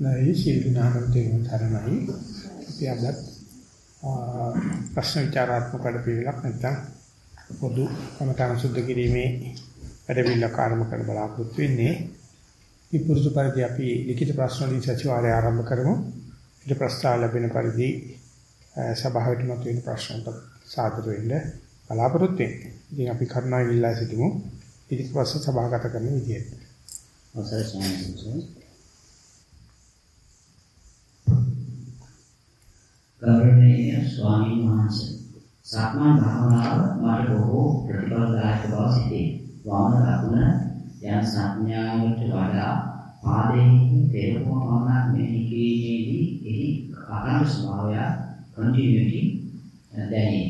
නැයි සීලනාම තේරුම් තරණයි අපි අදත් ප්‍රශ්න විචාරාත්මක වැඩපිළිවෙලක් නැත්නම් පොදු කමඨාන සුද්ධ කිරීමේ වැඩපිළිවෙල කාර්ම කර බලාපොරොත්තු වෙන්නේ මේ පුරුදු පරිදි අපි ලිඛිත ප්‍රශ්න වලින් සතිವಾರය ආරම්භ කරමු ඊට ප්‍රස්තාව ලැබෙන පරිදි සභාවට මත වෙන ප්‍රශ්නට සාදර වෙන්න බලාපොරොත්තු වෙන්නේ. ඉතින් අපි කරුණාවෙන් ඉල්ලා සිටිමු. ඊට පස්සේ සභාගත කරන විදියට. අවසරයි ස්වාමීන් ගෞරවනීය ස්වාමීන් වහන්සේ සක්මන් භාවනාව මට බොහෝ ප්‍රතිඵලදායක බව සිතේ. වම දකුණ යන සංඥාවට වඩා පාදයේ තේරුම පමණක් මෙහි කිරීමේදී එහි අකණ්ඩ ස්වභාවය continuity දැනේ.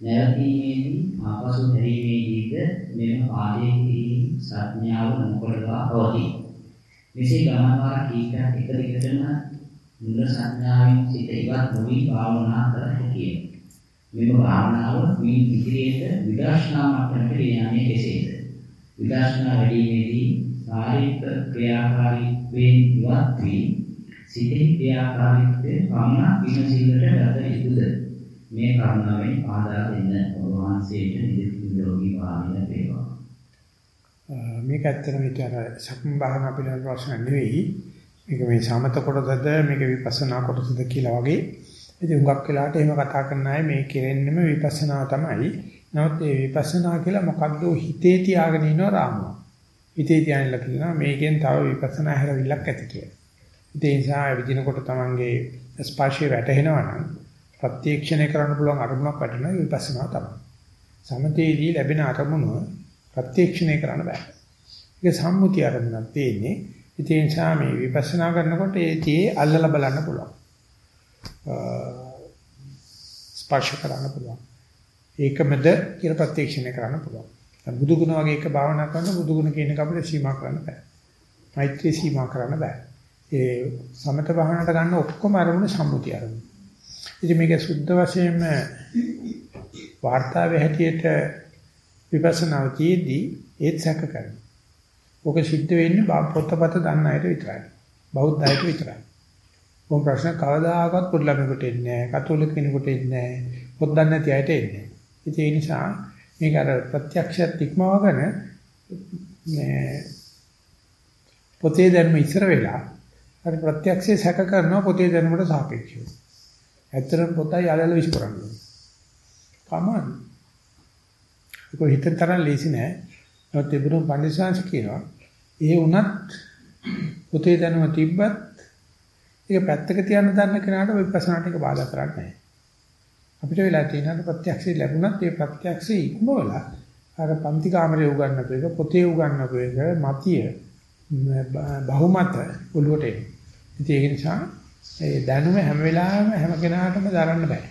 නැවතීමේදී ආපසු හැරීමේදීද මෙම පාදයේ කිරීම සංඥාව නොකොළවා පවතී. මෙසේ ගමන් වාර කීපයක් එක දිගටම මුල සංඥාවෙන් සිට ඉවත් නොවි භාවනා කර හැකිය. මෙම භාවනාව මේ ඉදිරියට විදර්ශනා මට්ටමට ගෙනයන්නේ කෙසේද? විදර්ශනා වැඩිීමේදී ශාරීරික ක්‍රියාකාරීත්වයෙන් ඉවත් වී සිතේ ක්‍රියාකාරීත්වය පමණ විමසිල්ලට ගත යුතුද? මේ කරුණාවෙන් ආදා දෙන්න ඔබ වහන්සේට නිරෝගී වාමින වේවා. මේක ඇත්තටම විතර සක්ම භාවනා පිළිබඳ ප්‍රශ්න නෙවෙයි. මේක මේ සමත කොටසද මේක විපස්සනා කොටසද කියලා වගේ. ඉතින් හුඟක් වෙලාවට එහෙම කතා කරන අය මේ කෙරෙන්නෙම විපස්සනා තමයි. නමුත් මේ විපස්සනා කියලා මොකද්ද හිතේ තියාගෙන ඉන්න රාමුව. හිතේ තියාගෙන කියනවා මේකෙන් තව විපස්සනා හැරවිල්ලක් ඇති කියලා. ඒ නිසා විදිනකොට තමන්ගේ ස්පර්ශය වැටහෙනවා නම් ප්‍රත්‍යක්ෂණය කරන්න පුළුවන් අරමුණක් වැටෙනවා විපස්සනා තමයි. සමතේදී ලැබෙන අරමුණ ප්‍රත්‍යක්ෂණය කරන්න බෑ. ඒක සම්මුතිය අරමුණක් තියෙන්නේ. ඒ නිසා මේ විපස්සනා කරනකොට ඒ තියේ අල්ලලා බලන්න පුළුවන්. ස්පර්ශ කරන්න පුළුවන්. ඒකමද කියලා ප්‍රත්‍යක්ෂණය කරන්න පුළුවන්. බුදු ගුණ වගේ එක භාවනා කරන බුදු ගුණ කියන එක අපිට සීමා කරන්න බෑ. මෛත්‍රී සීමා කරන්න බෑ. ඒ සමත භාවනාවට ගන්න ඔක්කොම අරමුණ සම්මුතිය අරමුණ. ඉතින් මේක සුද්ධ වශයෙන්ම වාර්තාවේ හැටියට විපස්සනා තියේදී ඒත් සැක කරනවා. ඔක සිද්ධ වෙන්නේ පොතපත දන්න අයට විතරයි. බෞද්ධ අයට විතරයි. මොන ප්‍රශ්න කවදාකවත් පොඩි ළමයෙකුට එන්නේ නැහැ. කතෝලික කෙනෙකුට එන්නේ නැහැ. පොත් දන්නේ නැති අයට එන්නේ. ඉතින් ඒ නිසා මේක අර ප්‍රත්‍යක්ෂයත් ඉක්මවගෙන මේ පොතේ ධර්ම ඉස්සර වෙලා අර ප්‍රත්‍යක්ෂයේ සැක කරනවා පොතේ ධර්මයට සාපේක්ෂව. ඇත්තටම පොතයි අලල විශ් කරන්නේ. කමන්න. ඒක හිතෙන් තරම් ලේසි නෑ. නමුත් තිබුණු පඬිස්සංශ කියනවා ඒ වුණත් පොතේ දැනුම තිබ්බත් ඒක පැත්තක තියන්න දන්න කෙනාට විපස්සනාට ඒක බාධා කරන්නේ නැහැ. අපිට වෙලා තියෙනවා ප්‍රත්‍යක්ෂය ලැබුණත් ඒ ප්‍රත්‍යක්ෂය ඉක්මවලා අර පන්ති කාමරේ උගන්නපු එක පොතේ උගන්නපු එක මතිය බහුමත ඔළුවට එන. ඉතින් ඒ නිසා ඒ දැනුම හැම වෙලාවෙම හැම කෙනාටම දරන්න බෑ.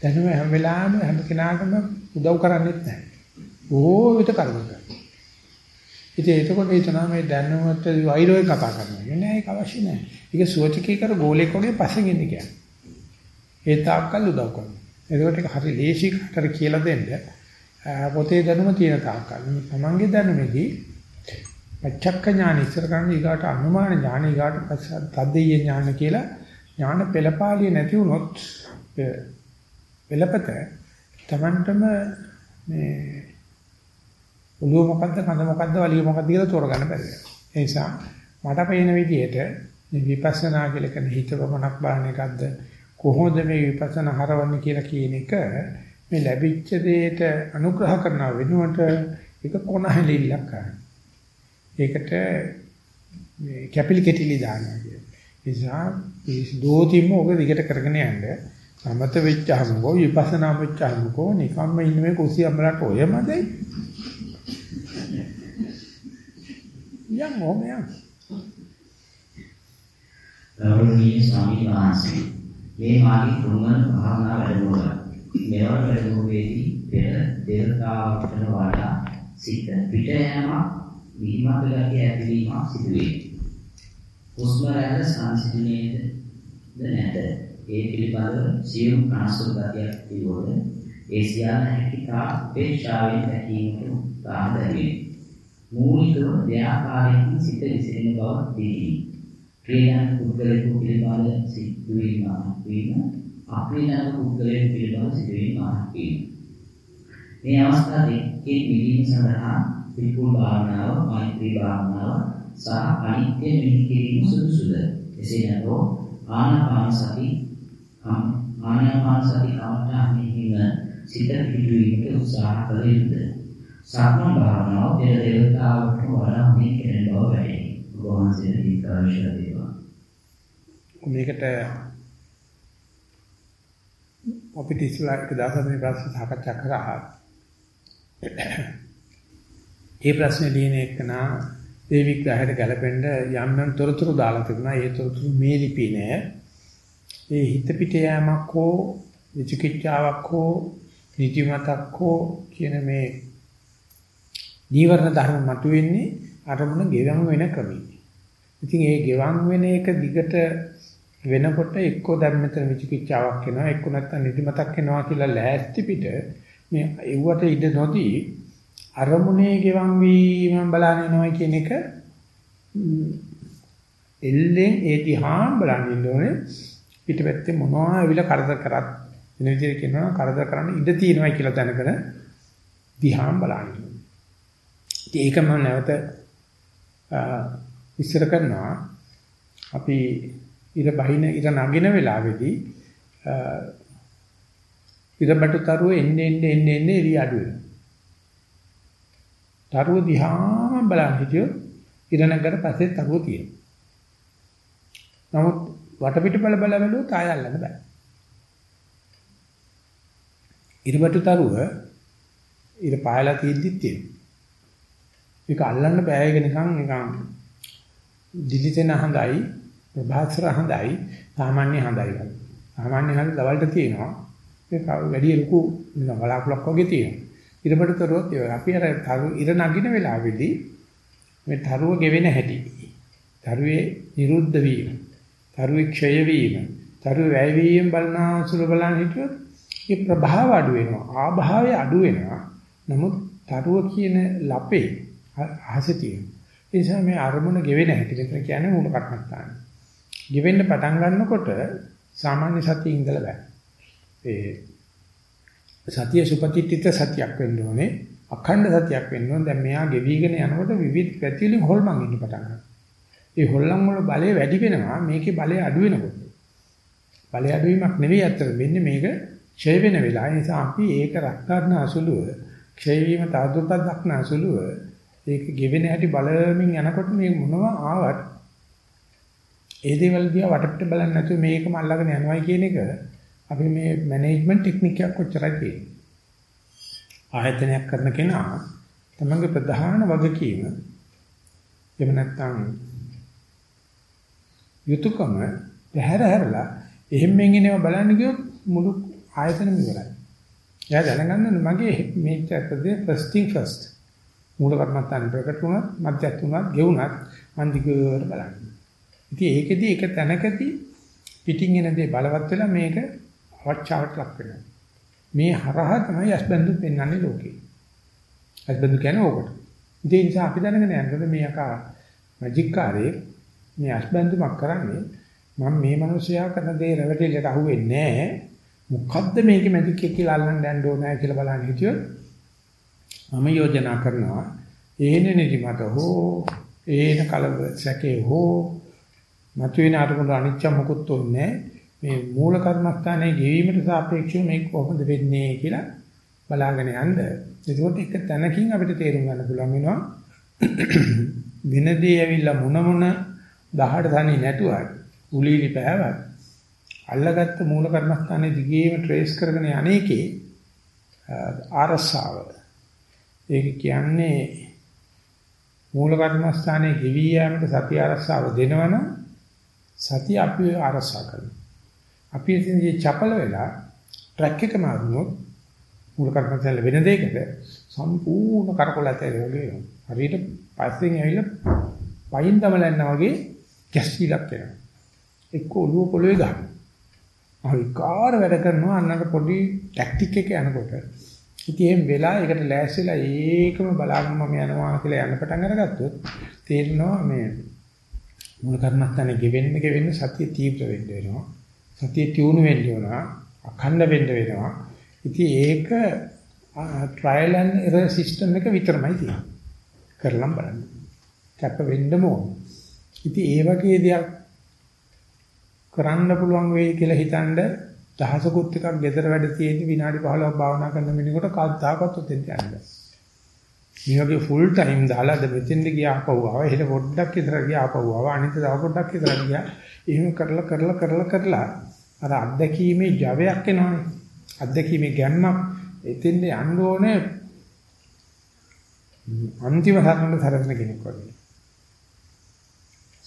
දැනුම හැම වෙලාවෙම හැම කෙනාටම උදව් කරන්නේත් නැහැ. බොහෝ විට කර්ම කරනවා. ඉතින් එතකොට හිතනවා මේ දැනුමත් වෛරෝයි කතා කරනවා. නෑ ඒක අවශ්‍ය නෑ. ඒක සුවචකී කර ගෝලෙක් වගේ පස්සෙන් ඉන්නේ කියන්නේ. ඒ තාක්කල් උදව් කරනවා. එතකොට ඒක හරි ලේසි කර කියලා දෙන්න. පොතේ දැනුම තියෙන තාක්කල්. තමන්ගේ දැනුමේදී පච්චක්ක ඥාන ඉස්සර කරන ඊගාට අනුමාන ඥාන ඊගාට තද්දේය ඥාන කියලා ඥාන පෙළපාලිය නැති වුණොත් පෙළපත තමන්ටම මේ ඔළුව මොකද්ද කඳ මොකද්ද වලිය මොකද්ද කියලා තෝරගන්න බැරි වෙනවා. ඒ නිසා මට පේන විදිහට මේ විපස්සනා කියලා කියන හිතවමනක් බලන එකක්ද කොහොමද මේ විපස්සනා හරවන්නේ කියලා කියන එක මේ ලැබිච්ච දෙයට අනුග්‍රහ කරන වෙනුවට ඒක කොනහලිල්ලක් කරනවා. ඒකට මේ කැපිලි කෙටිලි දානවා කියන්නේ. ඒ නිසා මේ දෝතිම ඔබ දිගට කරගෙන යන්න සමත වෙච්චාමකෝ විපස්සනා වෙච්චාමකෝ නිකම්ම ඉන්න මේ කුසී අම්ලට ඔයමදයි යම් ඕමයන්. ගෞරවනීය ස්වාමීන් වහන්සේ මේ මාගේ තුන්වන භාවනා වැඩමුළුව. මෙවර වැඩමුළුවේදී පෙර දේවතාවකට වඩා සිත පිට යෑමක් විහිමත් ගතිය ඇතිවීමක් සිදුවේ. හුස්ම රැල්ල සංසිඳුනේද නැත. ඒ පිළිබඳව සියුම් අනසුරු ගතියක් තිබුණොත් ඒ සියල්ල හැකිතා උපේක්ෂාවෙන් දැකීමට උත්සාහ දරුවේ. මූලිකව ව්‍යාපාරයෙන් සිත විසිරෙන බව දිවි. ප්‍රියයන් පුද්ගලයෙකු පිළිබඳ සිදුවීම වීම අප්‍රියයන් පුද්ගලයෙකු පිළිබඳ සිදුවීම වීම. මේ අවස්ථා දෙකේ මිදීම සඳහා පිළිකුල් භාවනාව මෛත්‍රී භාවනාව සහ අනිත්‍ය මෙහි කිරීම සුදුසුද? එසේ නැතෝ ආනාපාන සති ආනාපාන සති කමඨානෙහිම සිත පිටුවීමට උත්සාහ කළ යුතුය සක්මන් භාවනාව පෙර දේවතාවට වඩා හොඳින් කෙරෙන බව වැටහි ඔබ වහන්සේට දීර්ඝායුෂ ලැබේවා මේකට අපිට ඉස්ලා එක දවසක් මේ ප්‍රශ්න සාකච්ඡා කරා ඒ ප්‍රශ්නේ ලියන එකනා ඒ විග්‍රහයට ගැලපෙන්න යම් යම් තොරතුරු දාලා තිබුණා. ඒ තොරතුරු මේ ලිපියේ නෑ. ඒ හිත පිට යෑමක් හෝ විචිකිච්ඡාවක් හෝ නිදිමතක් හෝ කියන මේ නීවරණ ධර්ම මතුවෙන්නේ අරමුණ ගෙවම් වෙන ක්‍රමී. ඉතින් ඒ ගෙවම් වෙන එක දිගට වෙනකොට එක්කෝ දැන් මෙතන විචිකිච්ඡාවක් එනවා එක්කෝ නැත්තම් නිදිමතක් එනවා කියලා ලෑස්ති පිට මේ එව්වට ඉඩ නොදී අරමුණේ ගෙවන් වීම බලන්න යනවා කියන එක එල්ලෙන් ඒ දිහා බලන් ඉන්න ඕනේ පිටපැත්තේ මොනවා ඇවිල්ලා කරදර කරත් වෙන විදිහට කියනවා කරදර කරන්න ඉඩ තියෙනවා කියලා දැනගෙන දිහා බලන්න. ඒක මම නැවත ඉස්සර කරනවා අපි ඉර බහින ඉර නගින වෙලාවේදී ඉරබටු තරුව එන්නේ එන්නේ එන්නේ එන්නේ එළිය අඩු වෙනවා. තරුව දිහාම බලන් හිටියොත් ඉරණකට පස්සේ තරුව තියෙනවා. නමුත් වටපිට බල බල බැලුවොත් ආය අල්ලන්න බෑ. ඉරබටු තරුව ඉර පායලා තියෙද්දිත් තියෙනවා. ඒක අල්ලන්න බෑ ඒක නිකන් නිකන් දිලිතෙන හඳයි ප්‍රභාස්වර හඳයි සාමාන්‍ය හඳයි වගේ. සාමාන්‍ය හඳ දවල්ට තියෙනවා. ඒක වැඩි ලොකු නිකන් බලාකුලක් වගේ තියෙනවා. ඉරබඩ තරුවත් ඒ අපි අර තරු ඉර නගින වෙලාවේදී මේ තරුව ගෙවෙන හැටි. තරුවේ නිරුද්ධ වීම. තරුවේ ක්ෂය වීම. තරුවේ වැය වීම බලන සුළු බලන් හිටියොත් ඒ ප්‍රභාව අඩු වෙනවා. ආභාවය අඩු වෙනවා. නමුත් තරුව කියන ලපේ අහසේ තියෙනවා. ඒ නිසා මේ අරමුණ ගෙවෙන හැටි මෙතන කියන්නේ මූල කර්මස්ථාන. ගෙවෙන්න පටන් ගන්නකොට සාමාන්‍ය සතිය ඉඳලා බෑ. ඒ සතිය සුපතිත්‍ිත සතියක් වෙන්න ඕනේ. අඛණ්ඩ සතියක් වෙන්න ඕනේ. දැන් මෙයා ගෙවිගෙන යනකොට විවිධ පැතිවලින් හොල්මන් ඉන්න පටන් ගන්නවා. ඒ හොල්ලන් වල බලය වැඩි වෙනවා. මේකේ බලය අඩු වෙනකොට. බලය අඩු වීමක් නෙවෙයි අත්තර වෙන්නේ මේක ක්ෂය වෙන වෙලාව. ඒ නිසා අපි ඒක රැක්ගන්න අසුලුව ක්ෂය වීම තාදුපත් දක්න අසුලුව ඒක ගෙවෙන හැටි බලමින් යනකොට මේ මොනවා ආවත් ඒ දේවල් දිහා වටපිට බලන්නේ නැතුව මේකම අල්ලගෙන යනවායි කියන එක අපි මේ මැනේජ්මන්ට් ටෙක්නික් එකක් කොච්චරයි තියෙන්නේ. ආයතනයක් කරන කෙනා තමන්ගේ ප්‍රධාන වගකීම එහෙම නැත්නම් යුතුයකම පැහැර හැරලා එහෙම මෙන්ගෙනව බලන්න ගියොත් මුළු ආයතනෙම ඉවරයි. එයා දැනගන්න මගේ මේ චක්‍රයේ first thing first. මූල කර්මත්තාන ප්‍රකට වුණත්, මධ්‍යස්ථ වුණත්, ගෙවුණත් මන් දිගට බලන්න. ඉතින් ඒකෙදි එක තැනකදී පිටින් එන දේ බලවත් වෙලා මේක අවචාවට ලක් වෙනවා. මේ හරහා තමයි අස්බන්දු පෙන්වන්නේ ලෝකේ. අස්බන්දු කියන්නේ ඕකට. ඒ නිසා අපි දැනගෙන යනකොට මේ අකා මැජික් කාර්යයේ මේ අස්බන්දුමක් කරන්නේ මම මේ මිනිසයා කරන දේ රැවටිල්ලට අහුවෙන්නේ නැහැ. මොකද්ද මේකේ මැජික් එක කියලා අල්ලන්න යන්න ඕනේ කියලා බලන්න හිටියොත් මම යෝජනා කරනවා ඒන නිදිමත හෝ ඒන කලබ සැකේ හෝ මතුවෙන අරමුණ අනිච්ච මොකුත් උන්නේ මේ මූල කර්මස්ථානයේ ගෙවීමට සාපේක්ෂව මේක කොහොමද වෙන්නේ කියලා බලාගෙන යන්න. ඒකෝට එක තැනකින් අපිට තේරුම් ගන්න පුළුවන් වෙනවා වෙනදී ඇවිල්ලා මොන මොන 18 තනි නැතුවත් උලීලි පෑවත් අල්ලගත්ත මූල කර්මස්ථානයේ දිගේම ට්‍රේස් කරගෙන යන්නේකේ ආරස්සාව. ඒක කියන්නේ මූල කර්මස්ථානයේ ගෙවි යාමට සතිය ආරස්සාව දෙනවනම් සතිය අපි ආරස්සා කරනවා. අපි ඉතින්දී චපල වෙලා ට්‍රැක් එක මාරුනොත් මූල කර්මස්ථාන වෙන දෙයකට සම්පූර්ණ කරකොලත වගේ වෙනවා. හරියට පස්සෙන් ඇවිල්ලා පයින් තමලන්න වගේ කැස්ටිලක් වෙනවා. එක්ක ඔළුව පොළවේ ගන්න. ආයි කාර වැඩ කරනවා අන්නක පොඩි ටැක්ටික් එක යනකොට. ඉතින් එහෙම වෙලා ඒකට ලෑස්තිලා ඒකම බලාගෙන මම යනවා කියලා යන්න පටන් අරගත්තොත් තේරෙනවා මේ මූල කර්මස්ථානේ ගෙවෙන්න ගෙවෙන්න සතිය තීව්‍ර වෙන්න වෙනවා. සතිය ටියුණු වෙන්න වෙනවා. අඛණ්ඩ වෙන්න වෙනවා. ඉතින් ඒක ට්‍රයිල් ඇන්ඩ් එරර් සිස්ටම් එක විතරමයි තියෙන්නේ. කරලම් බලන්න. කැප වෙන්නම ඕන. ඉතින් ඒ වගේ දෙයක් කරන්න පුළුවන් වෙයි කියලා හිතනද දහසකුත් එකක් ගෙදර වැඩ තියෙද්දි විනාඩි 15ක් භාවනා කරන මිනිහෙකුට කවදාකවත් උතෙන් යන්නේ නැහැ. මේ වගේ ෆුල් ටයිම් දාලා අද මෙතෙන්ද ගියා ආපහුවා. එහෙල පොඩ්ඩක් ඉතර ගියා ආපහුවා. අනිත් දවස් පොඩ්ඩක් ඉතර ගියා. එහෙම කරලා කරලා කරලා කරලා අර අත්දැකීමේ ජවයක් එනවනේ. අත්දැකීමේ ගැම්මක් එතෙන්ද යන්න ඕනේ අන්තිම සරණ සරණ කෙනෙක් වගේ.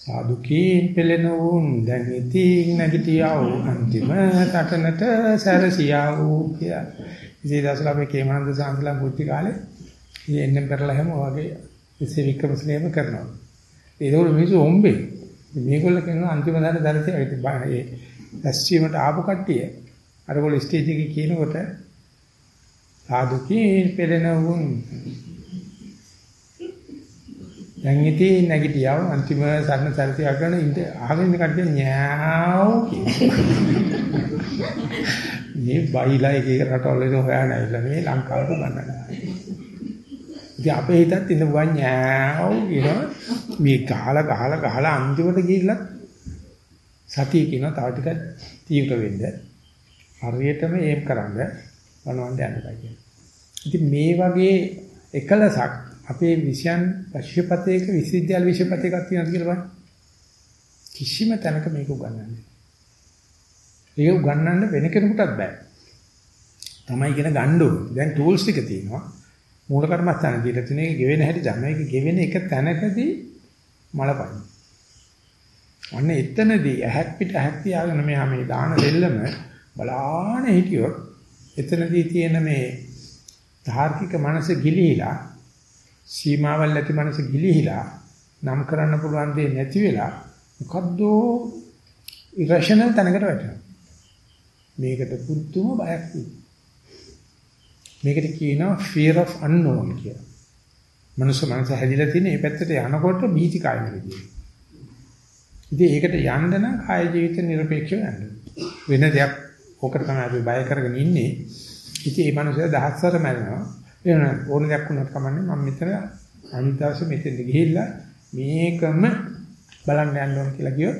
සාදුකීන් පෙළෙන වුන් දැන් ඉතින් නැගිටියා වූ අන්තිම තටනට සැරසියා වූ කියා. ඉතින් දසලා අපේ කේමනන්ද සාන්තලා බුද්ධි කාලේ එන්නම් කරලා හැම වගේ ඉස්සේ වික්‍රමසේනම කරනවා. ඒකවල මිනිස්සු හොම්බේ. මේගොල්ල කියනවා අන්තිම දාන දරතේ ඒ ඇස්චීමට ආපු කට්ටිය අරගොල්ල ස්ටේජ් එකේ කියනකොට සාදුකීන් පෙළෙන වුන් දැන් ඉතින් නැගිටියව අන්තිම සරණ සරතිය කරන ඉඳ අහගෙන ඉන්න කට්ටිය ඤාව් මේ බයිලා එක එක රටවල ඉන්න හොයා නැවිලා මේ ලංකාවට ගන්නවා. ඉතින් අපේ හිතත් ඉන්න ගුවන් ඤාව් කියනවා. මේ ගහලා ගහලා ගහලා අන්තිමට ගිහිල්ලා සතිය කියන තව ටිකක් තීව්‍ර වෙන්න. හරියටම ඒම් කරන්න. වනවන්න යනවා කියන්නේ. ඉතින් මේ වගේ එකලසක් අපේ විෂයන් විශ්වපතේක විශ්වවිද්‍යාල විශ්වපතේකක් තියෙනවා කියලා බලන්න. කිසිම තැනක මේක උගන්වන්නේ. ඒක උගන්වන්න වෙන කෙනෙකුටත් බෑ. තමයි කියන ගන්න ඕනේ. දැන් ටූල්ස් ටික තියෙනවා. මූල කර්මස්ථාන දීලා තියෙන එක ගෙවෙන හැටි තමයි. ඒක ගෙවෙන එක තැනකදී මලපන්න. අන්න එතනදී ඇහක් පිට ඇහක් තියාගෙන මෙහා මේ දාන දෙල්ලම බලාන හිටියොත් එතනදී තියෙන මේ තාර්කික මනස ගිලිහිලා සීමාවල් නැති මනස ගිලිහිලා නම් කරන්න පුළුවන් දේ නැති වෙලා මොකද්ද ඉරෂනල් තැනකට වැටෙනවා. මේකට පුදුම බයක් මේකට කියනවා fear of unknown කියලා. මනුස්ස මනස හැදිලා තියෙන මේ පැත්තට යනකොට බීති කායනෙ කියනවා. ඉතින් ඒකට යන්න නම් කාය ජීවිත নিরপেক্ষව යන්න. වෙන දෙයක් ඕකට තමයි අපි බය කරගෙන ඉන්නේ. ඉතින් මේ මනුස්සයා දහස්වර මැරෙනවා. එහෙනම් ඕන දෙයක් වුණත් කමන්නේ මම මෙතන අනිත් දවසේ මෙතෙන්ද ගිහිල්ලා මේකම බලන්න යන්න ඕන කියලා කියොත්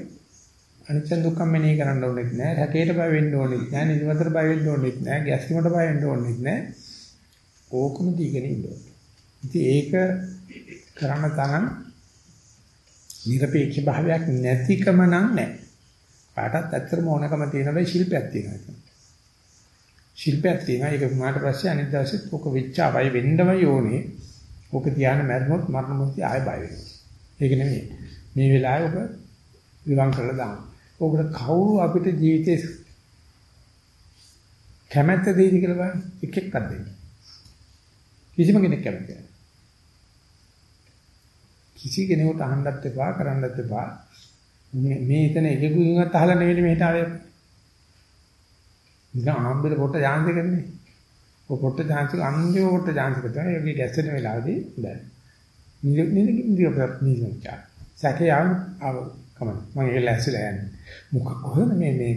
අනිත්‍ය දුක්ඛම මෙනෙහි කරන්න ඕනෙත් නෑ හැකේට බය වෙන්න ඕනෙත් නෑ නිදිමතට බය වෙන්න ඕනෙත් නෑ ගැස්ීමට බය වෙන්න ඕනෙත් නෑ ඕකම දීගෙන ඉන්න ඕනේ. ඉතින් ඒක කරන්න තරම් නිර්පේක්ෂ භාවයක් නැතිකම නම් නෑ. කාටත් ඇත්තටම ඕනකම තියෙන වෙයි ශිල්පයක් තියෙනවා. ශිල්පයක් තියෙනවා. ඒක වුණාට පස්සේ අනිත් දවසෙත් ඔක වෙච්ච අවයි වෙන්නමයි ඕනේ. ඔක තියාන මැරුණොත් මරණ මොහොතේ ආය බය වෙනවා. ඒක නෙමෙයි. මේ වෙලාවේ ඔක විවං කරලා දාන්න. ඔකට කවුරු අපිට ජීවිතේ කැමැත්ත දෙයිද කියලා බලන්න. එක එකක් දෙන්න. කිසිම කෙනෙක් කැමති නැහැ. කිසි කෙනෙකුට අහන්නත් එපා කරන්නත් එපා. මේ මේ එතන එකෙකුගෙන්වත් අහලා නෙවෙයි මෙහෙට ආවේ. නිකන් ආම්බෙල පොට්ට ජාන්ති කරන්නේ. ඔය පොට්ට ජාන්ති අන්තිම පොට්ට ජාන්ති කරා. ඒකේ ගැස්සෙන වෙලාවදී බෑ. නිදි නිදි නිදි ප්‍රඥා. සැකේ ආව ආව කමන. මම ඒක ලැස්තිලා යන්නේ. මොකක් කොහොමද මේ මේ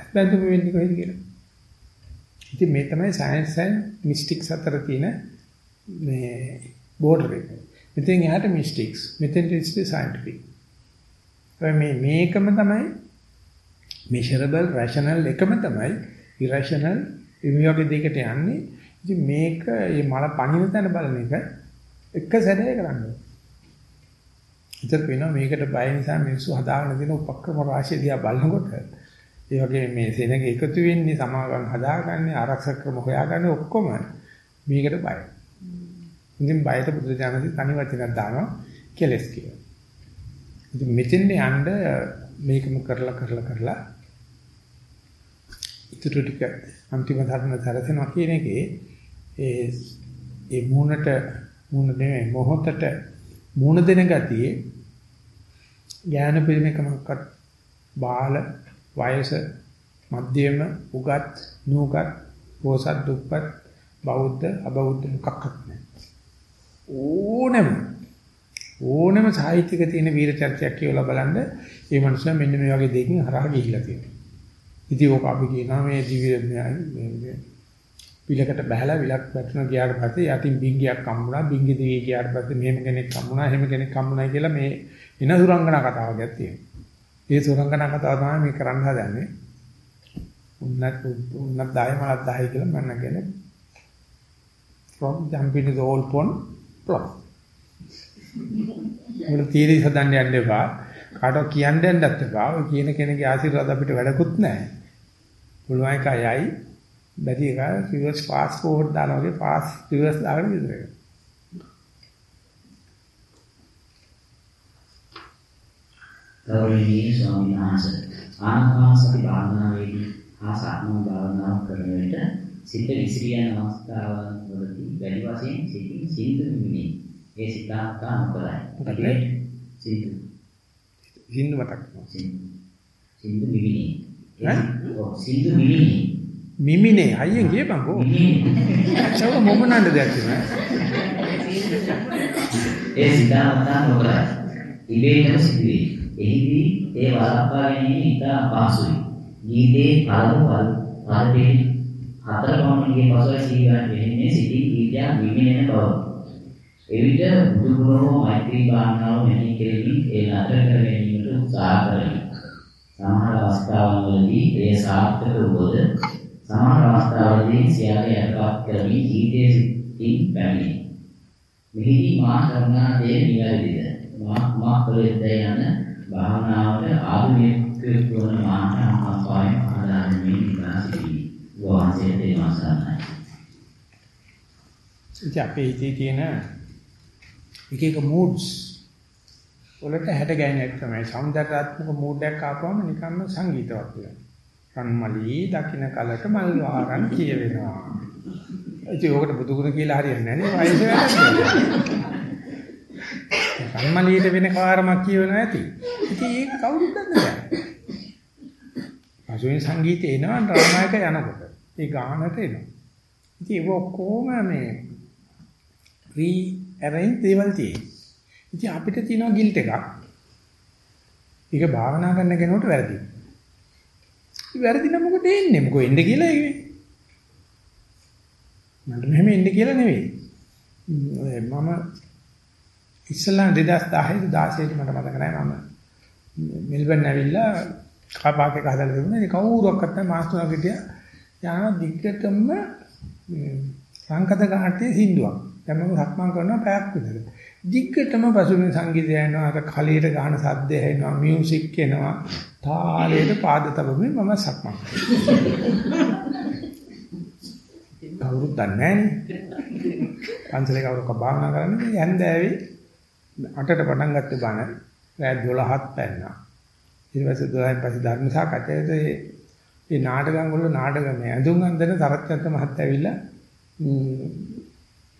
අත්බැඳුම වෙන්නේ කොහෙද කියලා. ඉතින් මේ තමයි සයන්ස් and මිස්ටික්ස් අතර තියෙන මේ බෝඩර් එක. මෙතෙන් එහාට මිස්ටික්ස්. මෙතෙන් ඉස්ටි සයන්ටිෆික්. මේ මේකම තමයි measurable rational එකම තමයි irrational මේ වගේ දෙයකට යන්නේ. ඉතින් මේක මේ මල පණින තැන බලන එක එක සැරේ කරන්න ඕනේ. ඉතින් වෙනවා මේකට බය නිසා මිනිස්සු හදාගෙන දෙන උපක්‍රම රාශිය දිහා බලනකොට ඒ වගේ මේ සෙනග එකතු වෙන්නේ සමාගම් හදාගන්නේ ආරක්ෂක ක්‍රම හොයාගන්නේ ඔක්කොම මේකට බයයි. ඉතින් බයට බුදු දානසි තනි වචනක් දානවා කෙලස් කියලා. ඉතින් මෙතෙන්ද යන්න මේකම කරලා කරලා කරලා ඉතුරු ටික අන්තිම ධර්ම දරසනවා කියන එකේ ඒ ඒ මූණට මූණ නෙමෙයි මොහොතට මූණ දෙන ගතියේ ඥාන පිරිමකමක්වත් බාල වයස මධ්‍යම උගත් නූගත් පොසත් දුප්පත් බෞද්ධ අබෞද්ධ මොකක්වත් නැහැ ඕනෙම ඕනම සාහිත්‍යක තියෙන වීර චරිතයක් කියලා බලන්න ඒ මනුස්සයා මෙන්න මේ වගේ දෙකින් හරහා ගිහිල්ලා තියෙනවා. ඉතින් ඕක අපි කියනවා මේ දිව්‍ය විලකට බහැලා විලක් වැටුණ ගියාට පස්සේ යටින් බින්ගියක් හම්බුණා බින්ගි දිගේ ගියාට පස්සේ මෙහෙම කෙනෙක් හම්බුණා එහෙම කෙනෙක් හම්බුණා කියලා මේ එන සුරංගනා කතාවක් තියෙනවා. ඒ සුරංගනා කතාව තමයි මේ කරන්න හදන්නේ. උන්නත් උන්නත් 10 මලක් 10 කියලා මම කියන්නේ from jumping to the old pond plop. මොන තීරි හදන්න යන්න එපා. කාටවත් කියන්න යන්නත් එපා. ඔය කියන කෙනෙක්ගේ ආශිර්වාද අපිට වැඩකුත් නැහැ. පුළුවන් එකයි බැරි එක රිවර්ස් ෆාස්ට් ෆෝවර්ඩ් දානවා වගේ ෆාස්ට් රිවර්ස් දාගෙන විතර. ගෞරවනීය ස්වාමීන් වහන්සේ ආනාපාන සති භාවනාවේදී සක්මන් භාවනාව කරන විට සිත විසිරියන අවස්ථාවවලදී වැඩි වශයෙන් සිතින් සින්දු නිමිනේ. ඒ සිතාන්තා නොකරයි. මොකද? සින්දු. සින්දු මතක් කරනවා. සින්දු නිමිනේ. මිමිනේ අයියෙන් ගියපන්කෝ. චව මොමනන්ද දෙයක් නේ. ඒ සිතාන්තා නොකරයි. ඉබේටම සිදුවේ. එහිදී ඒ වළක්වා ගැනීම ඉතා අපහසුයි. ගීතේ පළමු පරිදි හතර පමණගේ පසුව සීගන් වෙන්නේ සිටින් ගීතයක් විමිනෙන බව. එවිට බුදුගුණෝ මෛත්‍රී භාවනාව මෙහි කෙරෙමින් ඒ නතර කර ගැනීමට උත්සාහ කරමි. සමහර අවස්ථාවලදී ඒ සාර්ථක වුවද සමහර අවස්ථාවලදී සියල්ල යටපත් කරමින් ගීතයේ සිටින් පැමිණේ. මෙහිදී මා කරනා දේ නිවැරදිද? මා මා කළ යුත්තේ යන භාවනාවට ආධුනික වන මාන අපාය ආදානමින් ඉඳී වාසයේ දේවාසනයි. ඉතින් අපේ හිතේ තියෙන එක එක moods වලට හැට ගැහෙන තමයි සෞන්දර්යාත්මක mood එකක් ආපුවම නිකම්ම සංගීතවත් වෙනවා. රන්මලී දකින්න කලට මල් වහරන් කියවෙනවා. ඉතින් ඕකට බුදුගුණ කියලා හරියන්නේ නැහැ නේ වයස වැඩි. රන්මලියට වෙන කාරමක් කියවෙනවා ඇති. ඉතින් ඒක කවුරුත් දන්නේ නැහැ. පසුවෙන් සංගීතය එනවා රාමායක යනකොට. ඒ ගානට එනවා. ඉතින් ඒක ඔක්කොම මේ రీ arrange දේවල් තියෙනවා. ඉතින් අපිට තියෙනවා ගිල්ට් එකක්. ඒක භාවනා කරන කෙනෙකුට වැරදි. වැරදි නම් මොකද එන්නේ? මොකෝ එන්නේ කියලා ඒක. මට මෙහෙම එන්නේ කියලා නෙවෙයි. මම ඉස්සලා 2010 16 මට මතක නැහැ මම මෙල්බන් ඇවිල්ලා කපාක එක හදලා තිබුණා. ඒ කවුරුවක්වත් නැහැ මාස්ටර්ලා හිටියා. යන දිග්ගටම සංකත කාටේ සින්දුවක්. දැන් මම සක්මන් කරනවා පැයක් විතර. දිග්ගටම පසුබිම් සංගීතය එනවා අර කලියට ගහන සද්දය එනවා මියුසික් එනවා. තාලයට පාද තබමින් මම සක්මන් කවුරුත් දන්නේ නැහැ පන්සලේ කවුරක් භාවනා කරන්නේ යන්දෑවේ අටට පටන් ගත්තේ බණ. රාත් 12ත් පැන්නා. ඊට පස්සේ 12න් පස්සේ ධර්ම සාකච්ඡාවට ඒ නාටකම් වල නාටකම ඇඳුම් අඳින තරච්චත් මහත් ඇවිල්ලා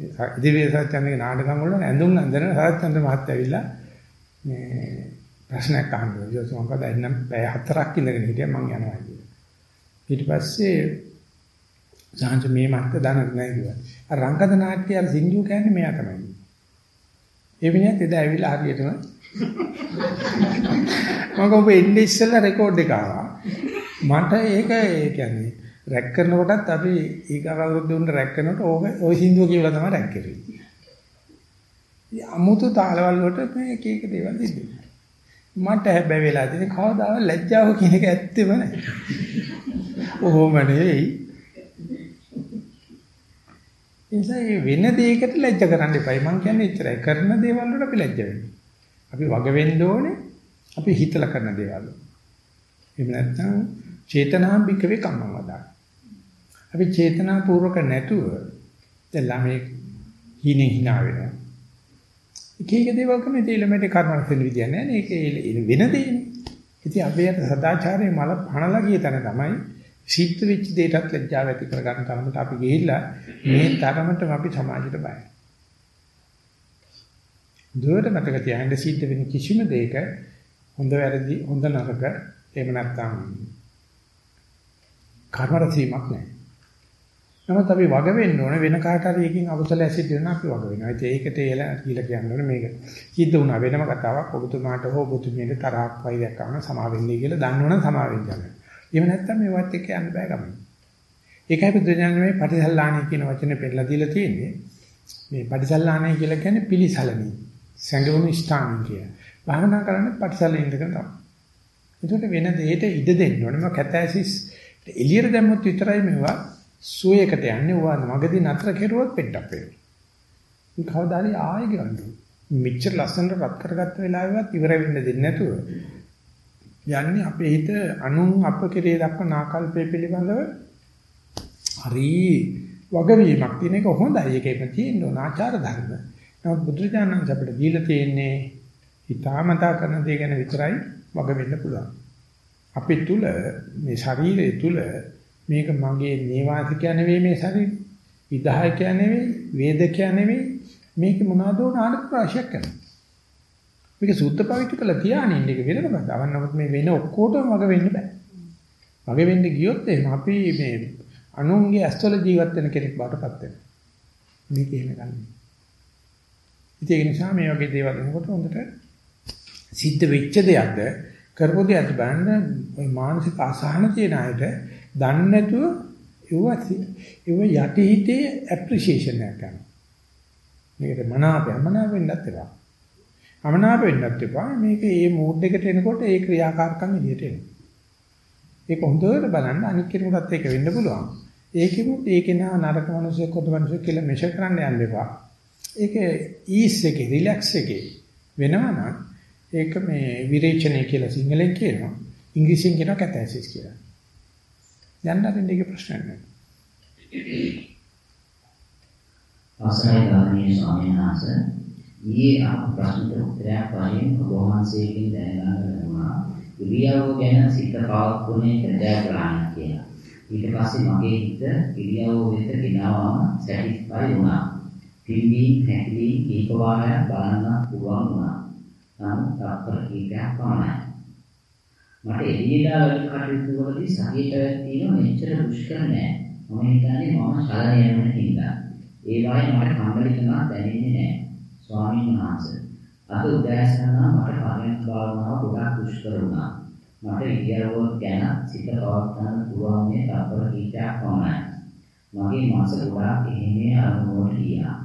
ඉදිරියේ සත්‍යන්නේ නාටකම් වල ඇඳුම් අඳින සත්‍යන්ත මහත් ඇවිල්ලා මේ ප්‍රශ්නයක් අහනවා. ඊට මොකද එන්නම් පැය හතරක් ඉඳගෙන හිටියා මං යනවා කියලා. ඊට පස්සේ සාංශ මේ මහත් දනක් නැහැ කිව්වා. අර රංගද නාට්‍ය අර සිංජු කියන්නේ මෙයා තමයි. ඒ විදිහට එදා ඇවිල්ලා හරියටම මම ඔබ එන්නේ ඉස්සෙල්ලා රෙකෝඩ් එක ආවා. මට ඒක ඒ කියන්නේ රැක් කරන කොටත් අපි ඊගාව අවුරුද්ද උන්ට රැක් කරනකොට ඕක ওই සින්දුව කියලා තමයි රැක් කරේ. අමුතු තාලවල වලට මේ එක එක දේවල් තිබුණා. මට හැබැයි වෙලා තියෙන කවදාවත් ලැජ්ජාව කියන එක ඇත්තෙම නැහැ. ඔහොම නෙවෙයි. ඉතින් වෙන දෙයකට ලැජ්ජ කරන්න එපයි. මං කියන්නේ එච්චරයි. කරන දේවල් වලට අපි ලැජ්ජ වෙන්න. අපි වග වෙන්න ඕනේ. අපි හිතලා කරන දේවල්. එහෙම නැත්නම් චේතනාම්බිකවේ කම්මං වදා. අපි චේතනාපූර්වක නැතුව දැන් ළමයි හිනේ hina වෙනවා. එක එක දේවල් කරන තේලමෙට කර්ම රැස් විදිය නැහැ නේ. ඒක වෙන දෙයනේ. ඉතින් අපි අර සදාචාරයේ මල පණලා ගිය තැන තමයි සිද්ධ වෙච්ච දෙයටත් ලැජ්ජාව ඇති කර ගන්න තරමට අපි ගිහිල්ලා මේ තරමට අපි සමාජයට බයයි. දුවට මතක තියාගන්න සිද්ධ වෙන කිසිම දෙයක හොඳ වැරදි හොඳ නරක එහෙම නැත්නම් කර්ම රැසීමක් නැහැ. නමුත් අපි වග වෙන්න ඕනේ වෙන කාට හරි එකකින් අවසල ඇසිට වෙන අපි වග වෙනවා. ඉතින් ඒකට එලා කියලා කියන්න ඕනේ මේක. සිද්ධ වුණා වෙනම කතාවක්. ඔබතුමාට හෝ ඔබතුමියට තරහක් වෛරයක් ආවම සමා වෙන්නේ කියලා දන්නවනම් සමා වෙන්න යන්න. එහෙම නැත්නම් මේවත් එක්ක යන්න බෑ ගමන. ඒකයි බුදුරජාණන් මේ පටිසල්ලාණේ කියන වචනේ පෙන්නලා දීලා තියෙන්නේ. මේ පටිසල්ලාණේ කියලා කියන්නේ පිලිසලමි. සංගමුණු ස්ථාන කිය. භාවනා කරන්නේ පටිසල්ලේ ඉඳගෙන තමයි. ඒකට වෙන දෙයකට ඉඩ දෙන්න ඕනේ. මම කැතැසිස් එළියට දැම්මොත් විතරයි මේවා සුවයකට යන්නේ. ඕවා මගදී නතර කෙරුවොත් පෙට්ටක් වෙනවා. මේ කවදාරි ආයෙ ගන්න. මෙච්චර ලස්සනට රත් කරගත්ත වෙලාවෙවත් ඉවර වෙන්න දෙන්නේ නැතුව යන්නේ අපේ හිත අනුන් අප කෙරේ දක්වන ආකල්පය පිළිබඳව හරි වගවීමක් තියෙන එක හොඳයි. ඒකෙම තියෙන ඕන ආචාර ධර්ම. නමුත් බුදුරජාණන් අපිට දීලා තියෙන්නේ හිතාමතා කරන දේ ගැන විතරයි වග වෙන්න පුළුවන්. අපි තුල මේ ශරීරය තුල මේක මගේ නේවාසිකය නෙවෙයි මේ ශරීරය. විදායකය නෙවෙයි, වේදකය නෙවෙයි. මේක මොනවද උන ආනත් ප්‍රාශයක් කරනවා. මේක සූත්‍ර පවිත්‍ර කළා තියානින් එක වෙනම කතාවක්. නමුත් මේ වෙන ඔක්කොටම වග වෙන්න බෑ. වග වෙන්න ගියොත් එහෙනම් අපි මේ අනුන්ගේ ඇස්වල ජීවත් වෙන කෙනෙක් බාටපත් වෙනවා. මේක එහෙම ගන්න. ඉතින් ඒ නිසා මේ වගේ දේවල් වෙනකොට හොඳට සිද්ධ වෙච්ච දෙයක්ද කරපු දෙයක්ද බලන්න ওই මානසික අසහන තියෙන අයට දන්නේ නැතුව ඒවත් ඒව යටි හිතේ ඇප්‍රීසියේෂන් එකක් ගන්න. මේකට මනාපය මනාප වෙන්නත් එපා. අමනාප වෙන්නත් එපා. මේක මේ මූඩ් එකට එනකොට ඒ ක්‍රියාකාරකම් එළියට එනවා. ඒක හොඳට බලන්න අනිත් කෙනෙකුටත් ඒක වෙන්න පුළුවන්. ඒකෙමුත් ඒකේ නා නරක මිනිස්සෙක් කොට මිනිස්සෙක් කියලා මෙෂර් කරන්න යන්න එපා. ඒක ඊස් එකේ රිලැක්ස් එකේ වෙනවා නම් ඒක මේ විරේචනය කියලා සිංහලෙන් කියනවා. ඉංග්‍රීසියෙන් කියනවා කැතැසිස් කියලා. යන්න අරින්න ඒක ප්‍රශ්නයක් නෑ. අවසරයි ගෞරවනීය ස්වාමීන් වහන්සේ ඊයේ ආපු ප්‍රශ්නට උත්තරයක් වශයෙන් ඔබ වහන්සේගෙන් දැනගන්න ලැබුණා ඉරියව්ව ගැන සිත පවත්ුනේ කැදෑග්‍රහණ කියලා. ඊට පස්සේ මගේ හිත ඉරියව්ව වෙත ගෙනාවම සැටිස්ෆයි වුණා. පිම්බීම් හැකිලීම් කීප වාරයක් බලන්න පුළුවන් වුණා. නමුත් තත්පර කීපයක් පමණයි. මට එළියදා වැඩ කටයුතු වලදී සහිත තියෙන මෙච්චර දුෂ්කර නෑ. මම හිතන්නේ මම ශරණ යන හින්දා. ඒ වගේ මට කම්මැලිකමක් දැනෙන්නේ නෑ. ස්වාමීන් වහන්සේ අද උදෑසන මට පරණ භාවනාව ගොඩාක් දුෂ්කර වුණා. මට ඉරියව්ව ගැන සිත පවත්වන්න පුළුවන් මේ තත්පර කීපයක් පමණයි. මගේ මාස ගොඩාක් එහෙමේ අරමුණට ගියා.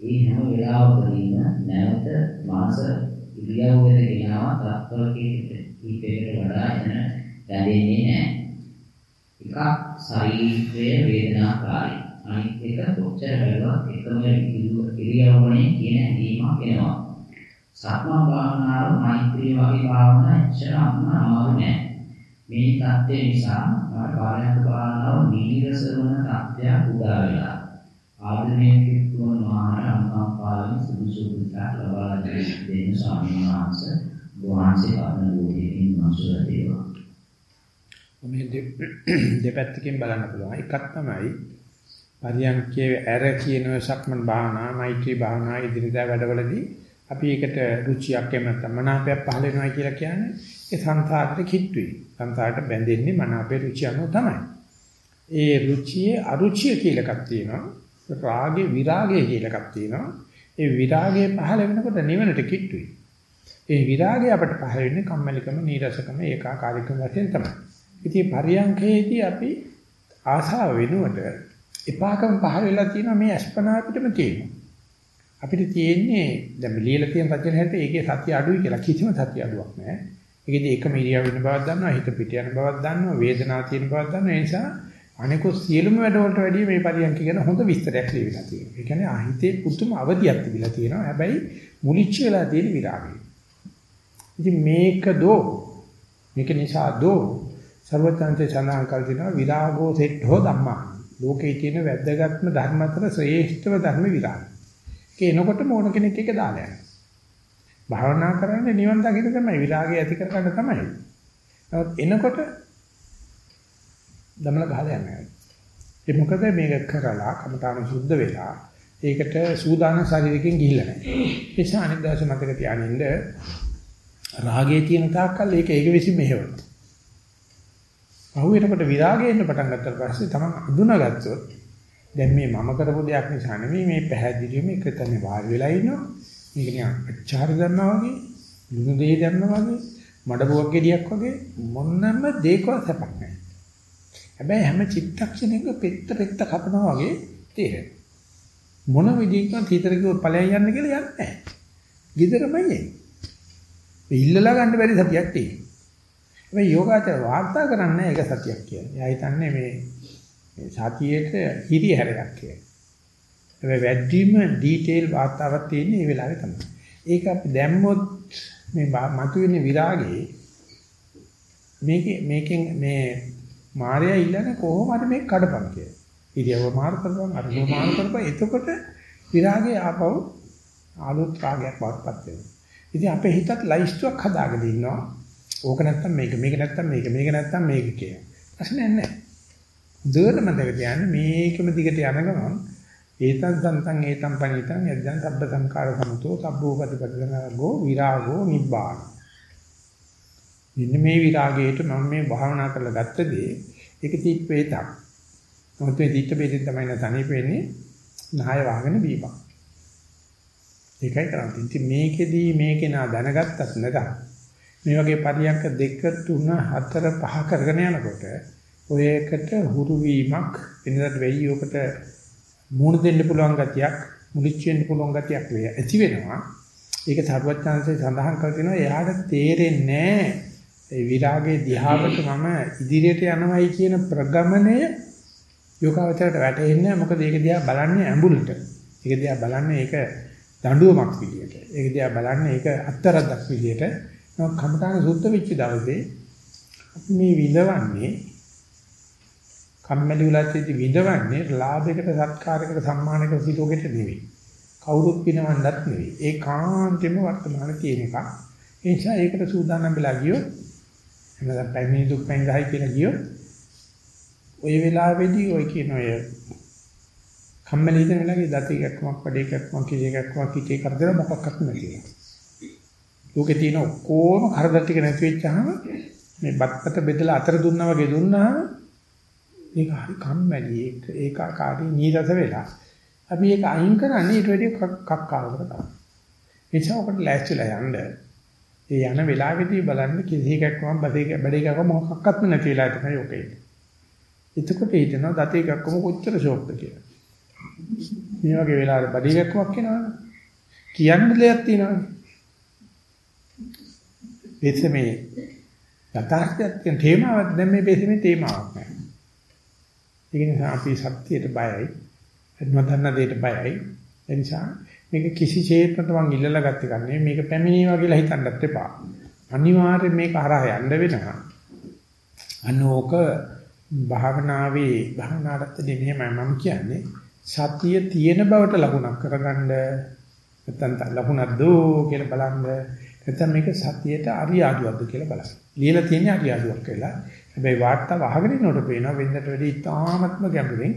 ඒ හැම වෙලාවකදීම නැවත මාස ඉරියව්වෙද ගෙනාවා තත්පර කීපයකට වඩා එන දැනෙන්නේ නැහැ. එකක් ශරීරයේ වේදනාකාරී. අනිත් එක කොච්චර බැලුවත් එකම ඉරියව්වනේ කියන හැඟීමක් එනවා. සක්මන් භාවනාව මෛත්‍රී වගේ භාවනා එච්චර අමාරු නෑ. මේ தත්ත්වය නිසා මට කාර්යයක් භාවනාව නීරස වන තත්ත්වයක් උදා වෙලා. ආධුනික කිතුන මහා අනුකම්පාවෙන් සුදුසු පිටක් ලබා දෙන්න ස්වාමීන් වහන්සේ වහන්සේ පාදන ලෝකයෙන් මසුර දේවා. මේ දෙපැත්තකින් බලන්න පුළුවන්. එකක් තමයි පරියන්කේ ඇර කියන සක්මන් භාවනා, මෛත්‍රී භාවනා ඉදිරියට වැඩවලදී අපි ඒකට රුචියක් එහෙම නැත්නම් මනාපයක් පහල වෙනවා කියලා කියන්නේ ඒ සංසාරට කිට්ටුයි. සංසාරට බැඳෙන්නේ මනාපේ රුචිය අනුව තමයි. ඒ රුචියේ අරුචිය කියලා එකක් තියෙනවා. රාගේ විරාගේ කියලා එකක් තියෙනවා. ඒ විරාගය පහල වෙනකොට නිවනට කිට්ටුයි. ඒ විරාගය අපට පහල වෙන්නේ කම්මැලිකම, නීරසකම, ඒකාකාරීකම වශයෙන් තමයි. ඉතින් පරියන්කේදී අපි ආසාව වෙනුවට එපාකම පහල වෙලා තියෙනවා මේ අස්පනා අපිටම තියෙනවා. අපිට තියෙන්නේ දැන් ලියලා තියෙන රචන හැටි ඒකේ සත්‍ය අඩුයි කියලා කිසිම සත්‍ය අඩුවක් නැහැ. ඒකෙදි එකම ඉරියව් වෙන බවක් දන්නවා, හිත පිට යන බවක් දන්නවා, වේදනාව තියෙන බවක් දන්නවා. ඒ නිසා අනිකුත් සියලුම වැඩවලට වැඩිය මේ පරියන්ක ගැන හොඳ විස්තරයක් ලියවිලා තියෙනවා. ඒ කියන්නේ ආහිතේ පුතුම අවදියක් තිබිලා තියෙනවා. හැබැයි මුලිච්ච වෙලා තියෙන විරාගය. ඉතින් මේක දෝ මේක නිසා දෝ සර්වඥාන්තේ සඳහන් කළ දෙනවා විරාගෝ සෙට්ඨෝ ධම්මා. ලෝකේ තියෙන වැද්දගත්ම ධර්ම අතර ශ්‍රේෂ්ඨම ධර්ම විරාගය. ඒක එනකොට මොන කෙනෙක් එක දාලා යනවා. භාවනා කරන්නේ නිවන් දකින්න තමයි විරාගය ඇති කරගන්න තමයි. නමුත් එනකොට දමල ගහලා යනවා. ඒ මොකද මේක කරලා කමතාන සුද්ධ වෙලා ඒකට සූදානම් ශරීරයෙන් ගිහිල්ලා නැහැ. ඒ නිසා අනිත් දවසේ මතක තියාගන්න රාගයේ තියෙන තාක්කල් ඒක ඒක විසින් මෙහෙවනවා. අහුවෙනකොට විරාගය එන්න පටන් ගත්තාට පස්සේ තමන් අඳුනාගත්තොත් දැන් මේ මම කරපු දෙයක් නිසා නෙමෙයි මේ පැහැදිලිවම එක තැන වාඩි වෙලා ඉන්නවා. මේක නිකන් අච්චාර දන්නවා වගේ, ලුණු දෙහි දන්නවා වගේ, මඩබුවක් ගෙඩියක් වගේ මොන්නම දෙයකවත් සැපක් නැහැ. හැබැයි හැම චිත්තක්ෂණයක පෙත්ත පෙත්ත කපනවා වගේ තේරෙනවා. මොන විදිහකින් හිතර කිව්ව ඵලයන් යන්න කියලා යන්නේ නැහැ. giderමයි එන්නේ. මේ ඉල්ලලා ගන්න බැරි සතියක් තියෙනවා. හැබැයි යෝගාචර වාර්තා කරන්නේ ඒක සතියක් කියන්නේ. එයා හිතන්නේ මේ මේ සතියේට හිරිහැරයක් කියලා. හැබැයි වැඩිම ඩීටේල් වාර්තාවක් තියෙන්නේ මේ වෙලාවේ තමයි. ඒක අපි දැම්මොත් මේ මතුවෙන විරාගේ මේකේ මේකෙන් මේ මායя ඉල්ලන්නේ කොහොම හරි මේක කඩපන් කියලා. ඉරියව මාරු කරපන් අරමුණ මාරු කරපන් එතකොට විරාගේ ආපහු ආලෝත් රාගයක් වත්පත් වෙනවා. ඉතින් අපේ හිතත් ලයිස්ට්ුවක් හදාගෙන ඉන්නවා. ඕක නැත්තම් මේක මේක නැත්තම් මේක මේක නැත්තම් මේක කියන. ප්‍රශ්නයක් නැහැ. දෙවන මතක තියාගන්න මේකම දිගට යන ගමන් ඒතං සන්තං ඒතං පණිතං යද්දං සබ්බ සංකාර සමතෝ සබ්බෝපතිපදනගෝ විරාගෝ නිබ්බාන. මෙන්න මේ විරාගයට මම මේ භාවනා කරලා ගත්ත දේ ඒක තිත් වේතක්. මොකද මේ තිත් වේතෙන් තමයි නැතනිප වෙන්නේ නාය වාගෙන බීපක්. ඒකයි කරන්නේ. ඉතින් මේකෙදී මේකේ නා දැනගත්තත් නැතත් මේ වගේ පරියන්ක 2 3 4 5 කරගෙන යනකොට ඔය එකට හුරු වීමක් වෙනදට වෙයි ඔකට මූණ දෙන්න පුළුවන් ගතියක් මුලිච්ච වෙන්න පුළුවන් ගතියක් වේ ඇති වෙනවා. ඒක සර්වඥාන්සේ සඳහන් කර තිනවා එයාට තේරෙන්නේ ඒ විරාගයේ දිහාවට මම ඉදිරියට යනවයි කියන ප්‍රගමණය යෝගාවචරයට වැටෙන්නේ මොකද ඒක දිහා බලන්නේ ඇඹුලට. ඒක දිහා බලන්නේ ඒක දඬුවමක් විදියට. ඒක දිහා බලන්නේ ඒක අත්තරද්දක් විදියට. නමුත් කමඨාන සුද්ධ වෙච්ච දවසේ මේ විඳවන්නේ කම්මැලි උලච්චේදී විඳවන්නේ ලාභයකට සත්කාරයකට සම්මානයකට සිටෝගෙට නෙවෙයි. කවුරුත් පිනවන්නත් නෙවෙයි. ඒ කාන්තෙම වර්තමාන තියෙන එක. ඒ නිසා ඒකට සූදානම් වෙලා ගියොත් එනනම් පැමිණි දුක් පැංගහයි කියලා ගියොත් ওই වෙලාවේදී ඔය කියන ඔය කම්මැලි හිතන වෙලාවේ දත එකක්මක් පඩේ එකක්මක් කිසි එකක්මක් කිටේ කරදර මොකක්වත් නැතිව. ලෝකේ තියෙන ඔක්කොම කරදර ටික නැති වෙච්චාම මේ බත්පත බෙදලා අතර දුන්නා වගේ දුන්නාම ඒක හරි කම්මැලි ඒක ඒකාකාරී නීරස වෙලා. අපි ඒක අයින් කරන්නේ ඊට වැඩි කක්කාවකට තමයි. ඒ නිසා ඔකට ලෑස්තිලා යන්න. ඒ යන වෙලාවේදී බලන්න කිසි එකක්ම බඩේ බඩේ එකක්ම මොකක්වත්ම නැති වෙලා තමයි ඔකේ. එතකොට හිතනවා දත එකක්ම කොච්චර ෂෝක්ද කියලා. මේ වගේ වෙලාවට බඩේ එකක්මක් එනවනේ. කියන්න දෙයක් තියෙනවනේ. බෙසමේ යථාර්ථයක් කියන තේමාවක් දැන් මේ බෙසමේ තේමාවක් නෑ. ඒ නිසා අපි සත්‍යයට බයයි. නොදන්න දෙයට බයයි. ඒ නිසා මේක කිසිසේත්ම තමන් ඉල්ලලා ගත්ත එක නෙවෙයි මේක පැමිණීවා කියලා හිතන්නත් එපා. අනිවාර්යයෙන් මේක හරහා යන්න වෙනවා. අනෝක භාවනාවේ භාවනාවට දෙන්නේ මම කියන්නේ සතිය තියෙන බවට ලකුණක් කරගන්න නැත්නම් ලකුණක් දෝ කියලා බලන්න නැත්නම් මේක සතියේට අරියාදුවක්ද කියලා බලන්න. ලියලා තියෙන්නේ අරියාදුවක් කියලා. හැබැයි වාර්තාව අහගෙන ඉන්නකොට පේනවා වෙනදට වැඩි ඉතාමත්ම ගැඹුරින්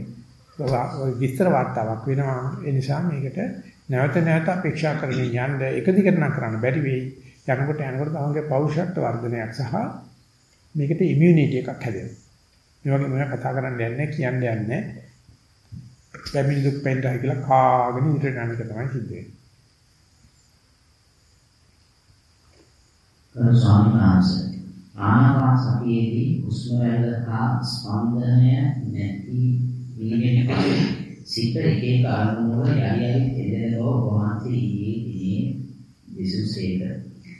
විස්තර වාර්තාවක් වෙනවා. ඒ නිසා මේකට නැවත නැවත අපේක්ෂා කරමින් යන්න එක දිගට නම් කරන්න බැරි වෙයි. යනකොට යනකොට තමන්ගේ පෞරුෂත්ව වර්ධනයක් සහ මේකට ඉමුනිටි එකක් හැදෙනවා. මේ වගේ මම කතා කරන්න යන්නේ කියන්නේ යන්නේ. පැමිණි දුක් පෙන්ටයි කියලා කාගෙන ඉඳලා යන එක තමයි සිද්ධ වෙන්නේ. කරු ස්වාමීන් වහන්සේ ආනාපාන සතියේදී හුස්ම රැල්ල හා ස්පන්දනය නැති වීමෙන් සිත එක එක අරමුණු වල යලි යලි එදෙන බව වහන්සේ ඊයේ දිනේ විසුසේක.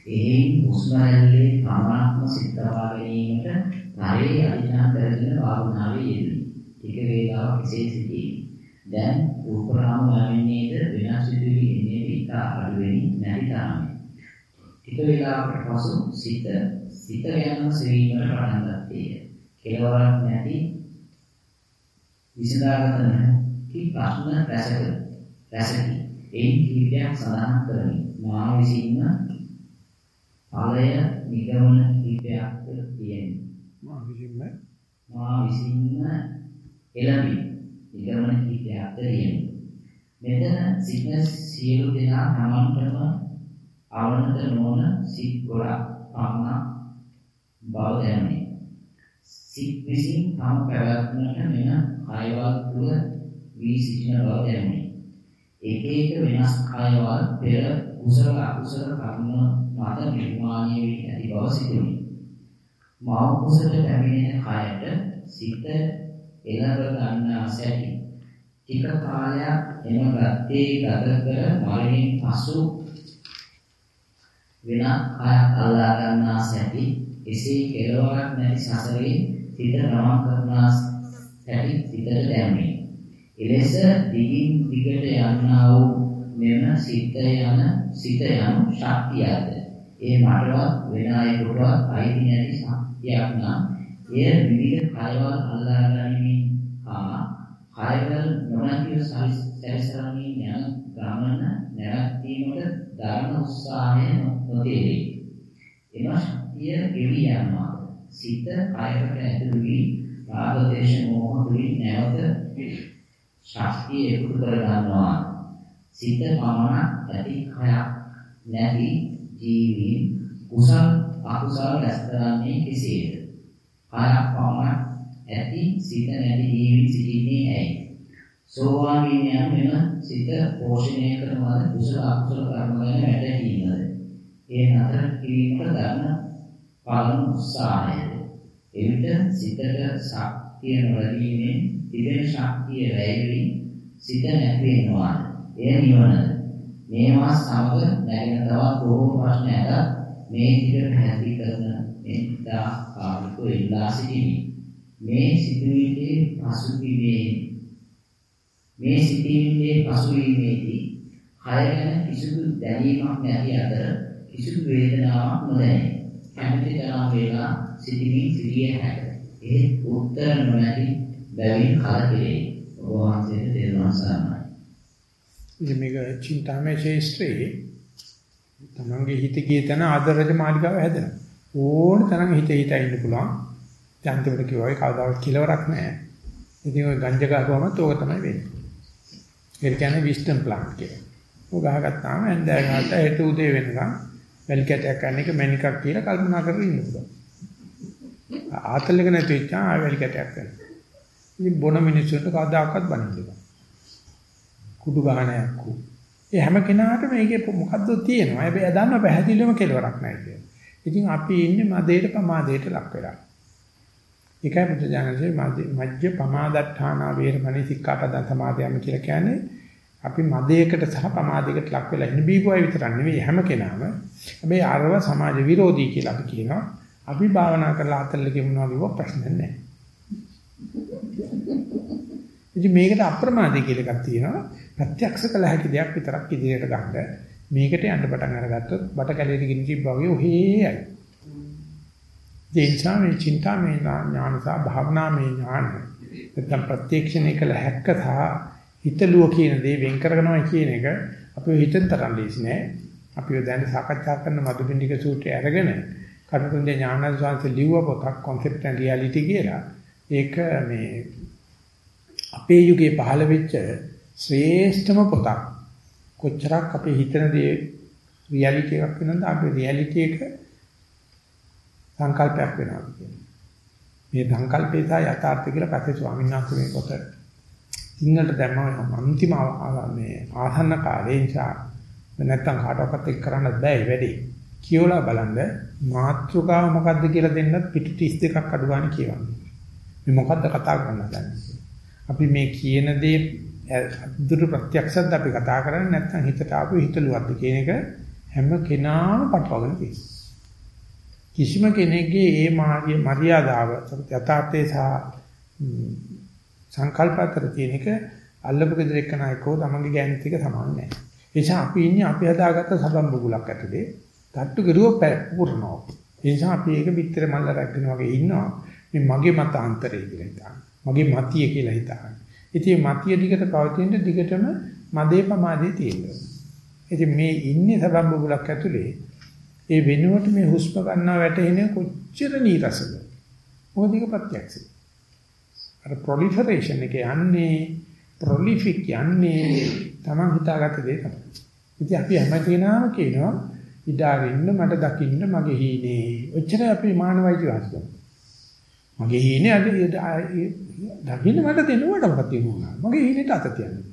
එහෙන් හුස්ම රැල්ලේ පරමාත්ම සිත තබා ගැනීමට තරේ අධිනා කරගෙන භාවනාවේ යෙදුණි. ටික වේලාවක් එසේ සිටී. දැන් රූපරාම යන්නේද වෙනස් සිදුවි එන්නේ ඉතා අඩු වෙමින් නැති තරමයි. ටික වේලාවකට පසු සිත සිත ගැනම සෙවීමට පටන් ගත්තේය. කෙලවරක් නැති විසඳාගත නැති ප්‍රශ්න රැසක රැසකි. එයින් කීපයක් සඳහන් කරමි. මා විසින්ම ඵලය නිගමන කීපයක් තියෙනවා. මා විසින්ම මා විසින්ම එළඹි. නිගමන කීපයක් තියෙනවා. මෙතන සිග්නස් සියලු දෙනා තමන්ටම අවනත නොවන සිත් ගොඩක් පමණ බව දැනුනි. සිත් විසින් තම පැවැත්මට මෙන කයවල් තුළ වී සිටින බව දැනුනි. එක එක වෙනස් කායවල පෙර කුසල අකුසල කර්ම මත නිර්මාණය වී ඇති බව සිතුනි. මව කුසල පැමිණෙන කායට සිත එළඹ ගන්නා සැටි ටික කාලයක් එම ගත්තේ ගත කර මරණින් පසු වෙන කායක් අල්ලා ගන්නා සැටි එසේ කෙලවරක් නැති සසරේ සිත නමක් කරනා සැටි සිතට දැනුනි. එලෙස දිගින් දිගට යන්නා වූ මෙම සිත යන සිත යන ශක්තියද ඒ මටවත් වෙන අයෙකුටවත් අයිති නැති ශක්තියක් නම් එය විවිධ කයවල් අල්ලා ගැනීම හා කයවල නොනැතිව සැරිසරමින් යන ගමන නැවැත්වීමට දරන උත්සාහය නොතේරේ. එම ශක්තිය ගෙවි යනවා. සිත කයකට ඇතුළු වී රාග දේශ මොහ තුලින් නැවත ශක්තිය එකතු කර ගන්නවා. සිත පමණක් ඇති කයක් නැති ජීවීන් කුසල් අකුසල් රැස් කරන්නේ කෙසේද? කයක් පමණක් ඇති සිත නැති ජීවීන් සිටින්නේ ඇයි? සෝවාන් විඥාන වෙන සිත පෝෂණය කරන කුසල අකුසල කර්ම ගැන වැටහීමද? ඒ නතර කිරීමට ගන්න පාලන උත්සාහයද? එවිට සිතට ශක්තිය නොලැබීමෙන් තිබෙන ශක්තිය වැයවි සිත නැති වෙනවා. එය නිවනද? මේවා සමග නැගෙන තවත් බොහෝ ප්‍රශ්න ඇත. මේ විදිහට පැහැදිලි කරන මෙත්තා කාර්යකෝ ඉල්ලා සිටිමි. මේ සිදුවීමේ පසුබිමේ මේ සිටින්නේ පසුවීමේදී කය ගැන කිසිදු දැනීමක් නැති අතර කිසිදු වේදනාවක් නොදැනේ. කැමති තරම් වේලා සිටිමින් සිටිය හැක. ඒ උත්තර නොමැති බැවින් කලකිරේ. ඔබ වහන්සේට තේරුම් ගන්නයි. ඉතින් මේක චින්තාමය ශේෂ්ත්‍රේ තමන්ගේ හිත ගිය තැන ආදරජ මාලිකාව හැදෙනවා. ඕන තරම් හිත හිත ඉන්න පුළුවන්. ජන්තිවට කිව්වා කවදාවත් කිලවරක් නැහැ. ඉතින් ඔය ගංජ ගහපුවම තෝක තමයි වෙන්නේ. ඒක කියන්නේ විස්ටම් ප්ලාන්ට් කියලා. ඔය ගහගත්තාම ඇන්දෑ ගහට හෙට උදේ වෙනකන් වැලි කැටයක් ගන්න එක මැනිකක් කියලා කල්පනා කරගෙන ඉන්න පුළුවන්. ආතල් එක නැති වෙච්චා ආය වැලි කැටයක් ගන්න. ඉතින් බොන මිනිස්සුන්ට කවදාකවත් බනින්න බෑ. කුඩු ගහනයක් උ. ඒ හැම කෙනාටම මේකේ මොකද්ද තියෙනවා. හැබැයි දන්න පැහැදිලිවම කෙලවරක් නැහැ කියලා. ඉතින් අපි ඉන්නේ මදේට පමාදේට ලක් වෙලා. ඒකයි බුද්ධ ඥානසේ මජ්ජ පමාදට්ඨානා වේරමණී සික්ඛාපදං සමාදයම කියලා කියන්නේ අපි මදයකට සහ පමාදයකට ලක් වෙලා ඉන්න බීපුවයි විතරක් නෙවෙයි හැම කෙනාම. හැබැයි ආරව සමාජ විරෝධී කියලා අපි කියනවා. අපි භාවනා කරලා අතල්ල කියනවා කිව්ව ප්‍රශ්න නැහැ. ඉතින් මේකට අප්‍රමාදී කියලා එකක් තියෙනවා. ප්‍රත්‍යක්ෂ කළ හැකි දෙයක් විතරක් ඉදිරියට ගන්න. මේකට යන්න පටන් අරගත්තොත් බට කැලේට ගිනි තිබ්බා වගේ ඔහේයි දේශා මේ චින්තා මේ ඥාන සහ භාවනා මේ ඥාන නැත්නම් ප්‍රත්‍යක්ෂණය කළ හැක්ක සහ හිතලුව කියන දේ වෙන් කරගෙනමයි කියන එක අපිව හිතෙන් තරම් ලේසි නෑ. අපිව දැන් සාකච්ඡා කරන මදුබින්දික සූත්‍රය අරගෙන කටුකුරුන්ගේ ඥානන් සංස ලිව්ව පොතක් concept and reality කියලා. ඒක මේ අපේ යුගයේ පහළ වෙච්ච ශ්‍රේෂ්ඨම පොතක්. කොච්චරක් අපේ හිතන දේ reality එකක් වෙනවද අපේ reality එක සංකල්පයක් වෙනවා කියන්නේ. මේ සංකල්පේ සහ යථාර්ථය කියලා පස්සේ ස්වාමීන් වහන්සේ මේ පොත සිංහලට දැම්මම අන්තිම මේ ආසන්න කාලේ නිසා නැත්තම් කාටවත් එක් කරන්න බෑ වැඩි. කියවලා බලන්න මාත්‍රිකාව මොකද්ද කියලා දෙන්නත් පිටු 32ක් අඩු ගන්න කියවන්නේ. මේ මොකද්ද කතා කරන්න හදන්නේ. අපි මේ කියන දේ දුරු ප්‍රත්‍යක්ෂද අපි කතා කරන්නේ නැත්නම් හිතට ආපු හිතලුවක්ද කියන එක හැම කෙනාම පටවගෙන තියෙනවා. කිසිම කෙනෙක්ගේ ඒ මරියාදාව යථාර්ථයේ සහ සංකල්ප අතර තියෙන එක අල්ලපු ගෙදර එක්කන එක්කෝ තමන්ගේ ගෑනිත් එක සමාන නැහැ. ඒ නිසා අපි ඉන්නේ අපි හදාගත්ත සබම් බුගලක් ඇතුලේ තට්ටු ගිරුව පුරනවා. ඒ නිසා අපි ඒක පිටර මල්ල රැගෙන වගේ ඉන්නවා. මේ මගේ මතාන්තරය කියලා හිතාන. මගේ මතිය කියලා හිතාන. ඉතින් මතිය දිගට පවතින දිගටම මදේ පමාදේ තියෙනවා. ඉතින් මේ ඉන්නේ සබම් බුගලක් ඇතුලේ ඒ වෙනුවට මේ හුස්ම ගන්නවා වැටෙන කොච්චර නීරසද. මොකද ඒක ප්‍රත්‍යක්ෂයි. අර ප්‍රොලිෆරේෂන් එක යන්නේ ප්‍රොලිෆික් යන්නේ Taman හිතාගත්ත දේ තමයි. ඉතින් අපි හැමදේනම කියනවා ඉඩාගෙන මට දකින්න මගේ හීනේ. ඔච්චර අපි මානවයිති වාසිකම්. මගේ හීනේ අද දකින්න මට දෙනවට මොකක්ද තියෙනවා. මගේ හීනෙට අත තියන්නේ.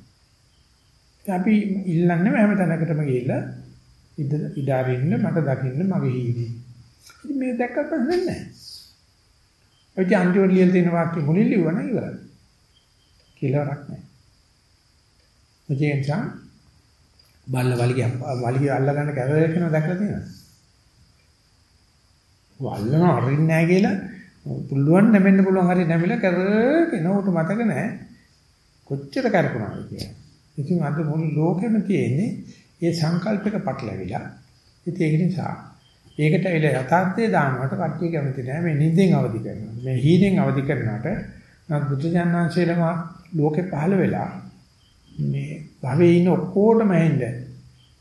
අපි ඉල්ලන්නේ හැම තැනකටම ගිහිල්ලා ඉද ඉඩාරින්න මට දකින්න මගේ හීනේ. ඉතින් මේ දැක්කට පස්සේ නැහැ. ඔය අන්තිම ලියලා තියෙන වාක්‍ය මුලින් ලිව්වනම් ඉවරයි. කියලාවක් නැහැ. ඒ නිසා බල්ල වලිගය වලිගය අල්ල ගන්න කැරගෙන දැකලා තියෙනවද? වල්ලන අරින්නේ නැහැ කියලා පුළුවන් නැමෙන්න පුළුවන් හරි නැමිලා කරගෙන උට මතක නැහැ. කොච්චර කරපුණාද කියලා. ඉතින් අද මුළු ලෝකෙම තියෙන්නේ ඒ සංකල්පයක පටලැවිලා. ඉතින් ඒක නිසා ඒකට ඇවිල්ලා යථාර්ථයේ දානවට කට්ටිය කැමති නැහැ. මේ නිින්දෙන් අවදි කරනවා. මේ හීනෙන් අවදි කරනකට නත් බුදුජානනාංශයලම ලෝකේ පහළ වෙලා මේ භවයේ ඉන්න ඔක්කොටම ඇහෙන්න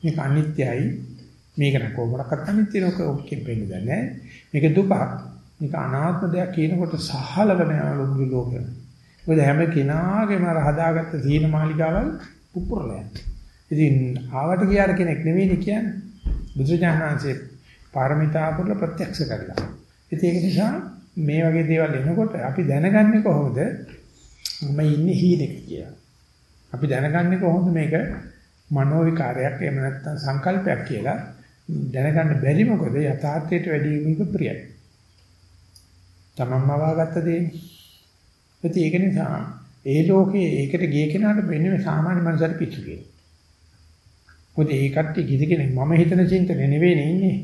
මේක අනිත්‍යයි මේක න කොහොමඩක්වත් අනිත්‍ය නෝක ඔක්කෙන් වෙන්නේ නැහැ. මේක දුකක්. මේක අනාත්ම දෙයක් කියනකොට සහලගෙන යන ලෝකෙ. මොකද හැම කෙනාගේම අර හදාගත්ත සීන මාලිකාවල් පුපුරලා යනවා. ඉතින් ආවට ගියාර කෙනෙක් නෙවෙයි කියන්නේ. බුදුජානනාංශේ පාරමිතා පුරල ප්‍රත්‍යක්ෂ කරලා. ඉතින් ඒක නිසා මේ වගේ දේවල් එනකොට අපි දැනගන්නේ කොහොමද මම ඉන්නේ හීනෙක කියලා. අපි දැනගන්නේ කොහොමද මේක මනෝ විකාරයක් එහෙම නැත්නම් සංකල්පයක් කියලා දැනගන්න බැරි මොකද යථාර්ථයට වැඩි මේක ප්‍රියයි. තමන්ම වාගත්ත දෙන්නේ. ඉතින් ඒක නිසා ඒ ලෝකේ ඒකට ගිය කෙනාට වෙන්නේ මේ සාමාන්‍ය මනසට පිස්සු කියලා. මොකද ඒ කට්ටිය කිසි කෙනෙක් මම හිතන චින්තනේ නෙවෙයි ඉන්නේ.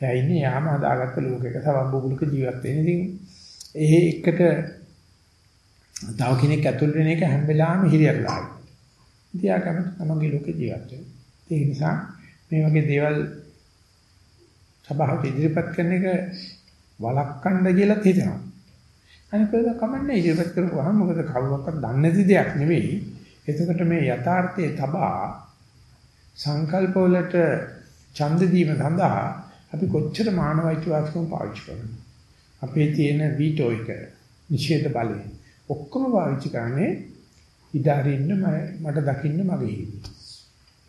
එයා ඉන්නේ යාම හදාගත්ත ලෝකයක සවම්බුගුලක ජීවත් වෙන. ඉතින් ඒ එකට තව කෙනෙක් ඇතුල් වෙන එක හැම වෙලාවෙම හිරියරලා. ඉතින් ආ කැමති තමන්ගේ ලෝකේ ජීවත් වෙන්න. ඒ නිසා මේ වගේ දේවල් සබාවට ඉදිරිපත් කරන එක වළක්වන්න කියලා හිතෙනවා. අනිත් ඒක කමන්නේ ඉදිරිපත් කරපුවාම මොකද කවුරක්වත් දන්නේ නැති දෙයක් නෙවෙයි. එතකොට මේ යථාර්ථයේ තබා සංකල්ප වලට ඡන්ද දීම සඳහා අපි කොච්චර මානවයික වාස්කම් පාවිච්චි කරනවා. අපේ තියෙන වීටෝ එක නිෂේධ බලය ඔක්කොම පාවිච්චි කරන්නේ ඉදාරින්න මට දකින්න මගේ හිතේ.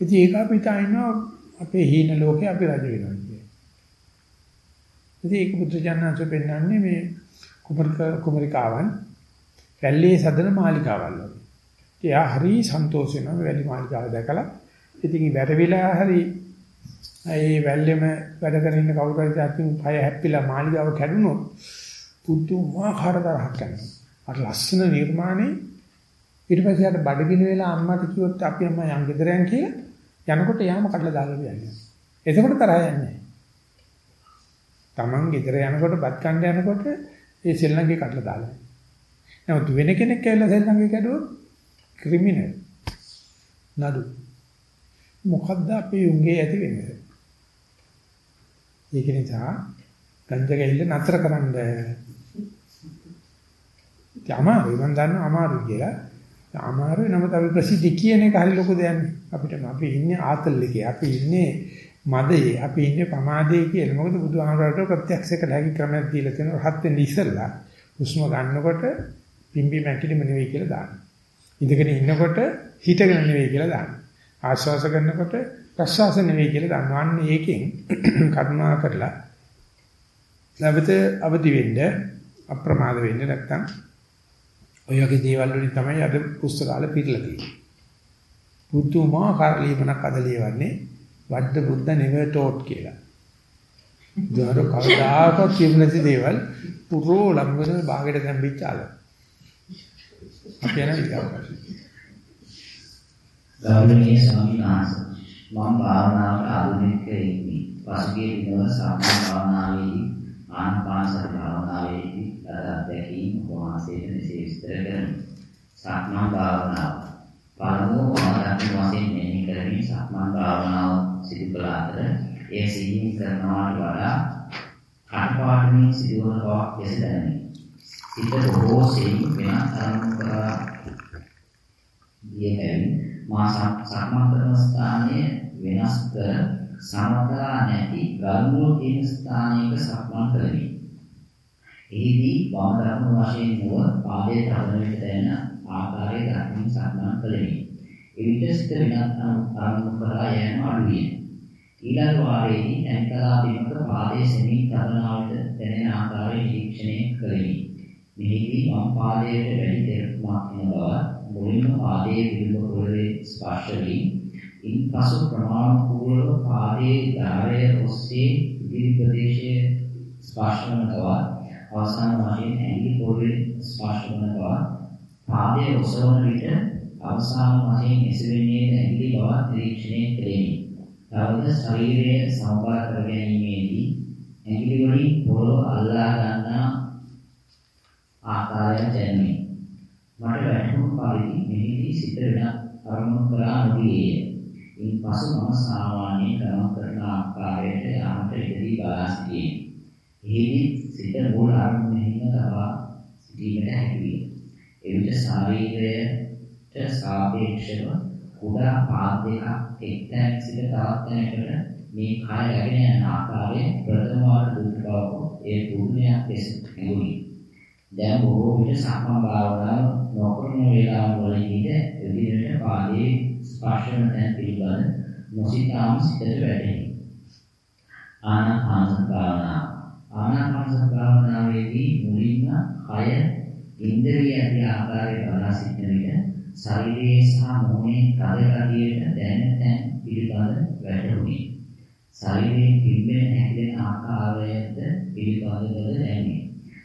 ඉතින් ඒක අපි තාිනවා අපේ හීන ලෝකේ අපි රජ වෙනවා කියන්නේ. ඉතින් ඒක බුද්ධ ඥානංශ පෙන්වන්නේ මේ කුමරික කුමරිකාවන් වැල්ලේ සදන මාලිකාවල් වගේ. එයා හරි සන්තෝෂ වෙනවා වැලි මාලිකාව දැකලා. ඉතින් වැරවිලා හරි ඒ වැල්ලෙම වැඩ කරගෙන ඉන්න කවුරු හරි දැක්කින් පය හැප්පිලා මාලිකාව කැඩුනොත් පුදුමාකාර තරහක් යනවා. අර ලස්සන නිර්මාණේ ඊට පස්සේ අර බඩගිනි වෙලා අම්මට කිව්වොත් අපි අම්මා යන් ගෙදර යන් කියලා යනකොට යාම කඩලා දාලා යන්නේ. එතකොට තරහ යන්නේ. Taman ගෙදර යනකොට බත් කන්න යනකොට ඒ සෙල්ලංගේ කඩලා දාලා. නමුත් වෙන කෙනෙක් ඇවිල්ලා සෙල්ලංගේ කැඩුවොත් ක්‍රිමිනල්. නඩු. මොකද්ද අපේ උන්ගේ ඇති වෙන්නේ? ඒක නිසා ගංජා ගැහිල්ල නතර කරන්න. අමාරුයි මම දන්නවා අමාරුයි කියලා. අමාරුයි නමුත් අපි ප්‍රසිද්ධ කියන එක හරි ලොකු දෙයක් අපිට අපි ඉන්නේ ආතල් එකේ. අපි ඉන්නේ මදේ අපි ඉන්නේ පමාදේ කියලා. මොකද බුදුහාමරට ප්‍රත්‍යක්ෂ කළ හැකි ක්‍රමයක් දීලා තියෙනවා. රහත් වෙන්න ඉස්සෙල්ලා හුස්ම ගන්නකොට පිම්බි මැකිලිම නෙවෙයි කියලා දාන්න. ඉඳගෙන ඉන්නකොට හිටගෙන නෙවෙයි කියලා දාන්න. ආශ්වාස කරනකොට ප්‍රශ්වාස නෙවෙයි කියලා දාන්න. අන්න ඒකෙන් කරුණා කරලා නැවත අවදි වෙන්න අප්‍රමාද වෙන්න නැත්තම් ඔය වගේ දේවල් වලින් තමයි අද පුස්තකාල පිරලා තියෙන්නේ. පුදුමාකාර ලියමනක් අද ලියවන්නේ what the Buddha never taught කියලා. දවර කවදාකවත් කියපු නැති දේවල් පුරෝ ළඟන භාගයට දැම්පිච්ච ආල. අපි යන විදිහට. ගෞරවනීය ස්වාමීන් වහන්සේ මම භාවනාවට ආධුනික ඉන්නේ. පසුගිය දිනවල සාමාන්‍ය භාවනාවේදී ආනාපාන සති භාවනාවේදී අත්දැකීම් වහන්සේට මෙසේ විස්තර කරමි. සක්මන් භාවනාව. පළමුව වරක් වශයෙන් මෙහි කරමින් සක්මන් භාවනාව සිදු කළ අතර එය සිහින් කරනවාට වඩා කටපාඩමින් සිදුවන බවක් ලෙස දැනේ. සිත බොහෝ සෙයින් වෙනස් අරමුණු කරා ගියහැන් මා සක්මන් කරන ස්ථානය වෙනස් කර සමතලා නැති ගල්මුල තියෙන ස්ථානයක සක්මන් කරමි. එහිදී වම දකුණු වශයෙන් නොව පාදයේ තබන විට දැනෙන ආකාරයේ දක්මින් සක්මන් කළෙමි. එවිට සිත වෙනත් අරමුණු කරා යෑම අඩු විය. ඊළඟ වාරයේදී ඇන්කලා බිමක පාදයේ සෙමින් තබනාවට දැනෙන ආකාරය නිරීක්ෂණය කළෙමි. මෙහිදී වම් පාදයට වැඩි තෙරපුමක් එන බව මුලින්ම පාදයේ විලුඹ පොළවේ ස්පර්ශ වී ඉන්පසු ප්‍රමාණිකව පාදයේ ධාරය ඔස්සේ ඉදිරි ප්‍රදේශයේ ස්පර්ශ වන බව අවසාන වශයෙන් ඇඟිලි පොළවේ ස්පර්ශ වන බව පාදයේ ඔසවන විට අවසාන වශයෙන් එසවෙන්නේ ඇඟිලි බව නිරීක්ෂණය කෙරෙමි. තවද ශරීරයේ සමබර කර ගැනීමේදී ඇඟිලි වලින් පොළොව අල්ලා ගන්නා ආකාරය දැනේ. මට වැටහුණු පරිදි මෙහිදී සිත වෙන අරමුණු කරා නොගියේය. ඉන්පසු මම සාමාන්‍ය ක්‍රම කරන ආකාරයට යාමට ඉදිරි බලා සිටියේ. එහිදී සිත මූල අරමුණෙහිම තබා සිටීමට හැකි විය. එවිට ශරීරයට සාපේක්ෂව කුඩා පාද දෙකක් එක්තැන් සිට තවත් තැනකට මේ කය රැගෙන යන ආකාරය ප්‍රථම වාර දුක් බව ඒ පුදුමයක් ලෙස ඇඟුණි. දැන් බොහෝ විට සක්මන් භාවනාව නොකරන වේලාවවලදී එදිනට පාදයේ ස්පර්ශ වන තැන් පිළිබඳ නොසිතාම සිතට වැටෙනවා. ආනාපාන භාවනාව ආනාපාන භාවනාවේදී මුලින්ම කය ඉන්ද්‍රිය ඇති ආකාරයට බලා සිටින විට ශරීරයේ සහ මොහේ තද ගතියට දැනෙන තැන් පිළිබඳ වැටහුණි. ශරීරයේ පිම්බෙන හැකිලෙන ආකාරයද පිළිබඳව දැනේ.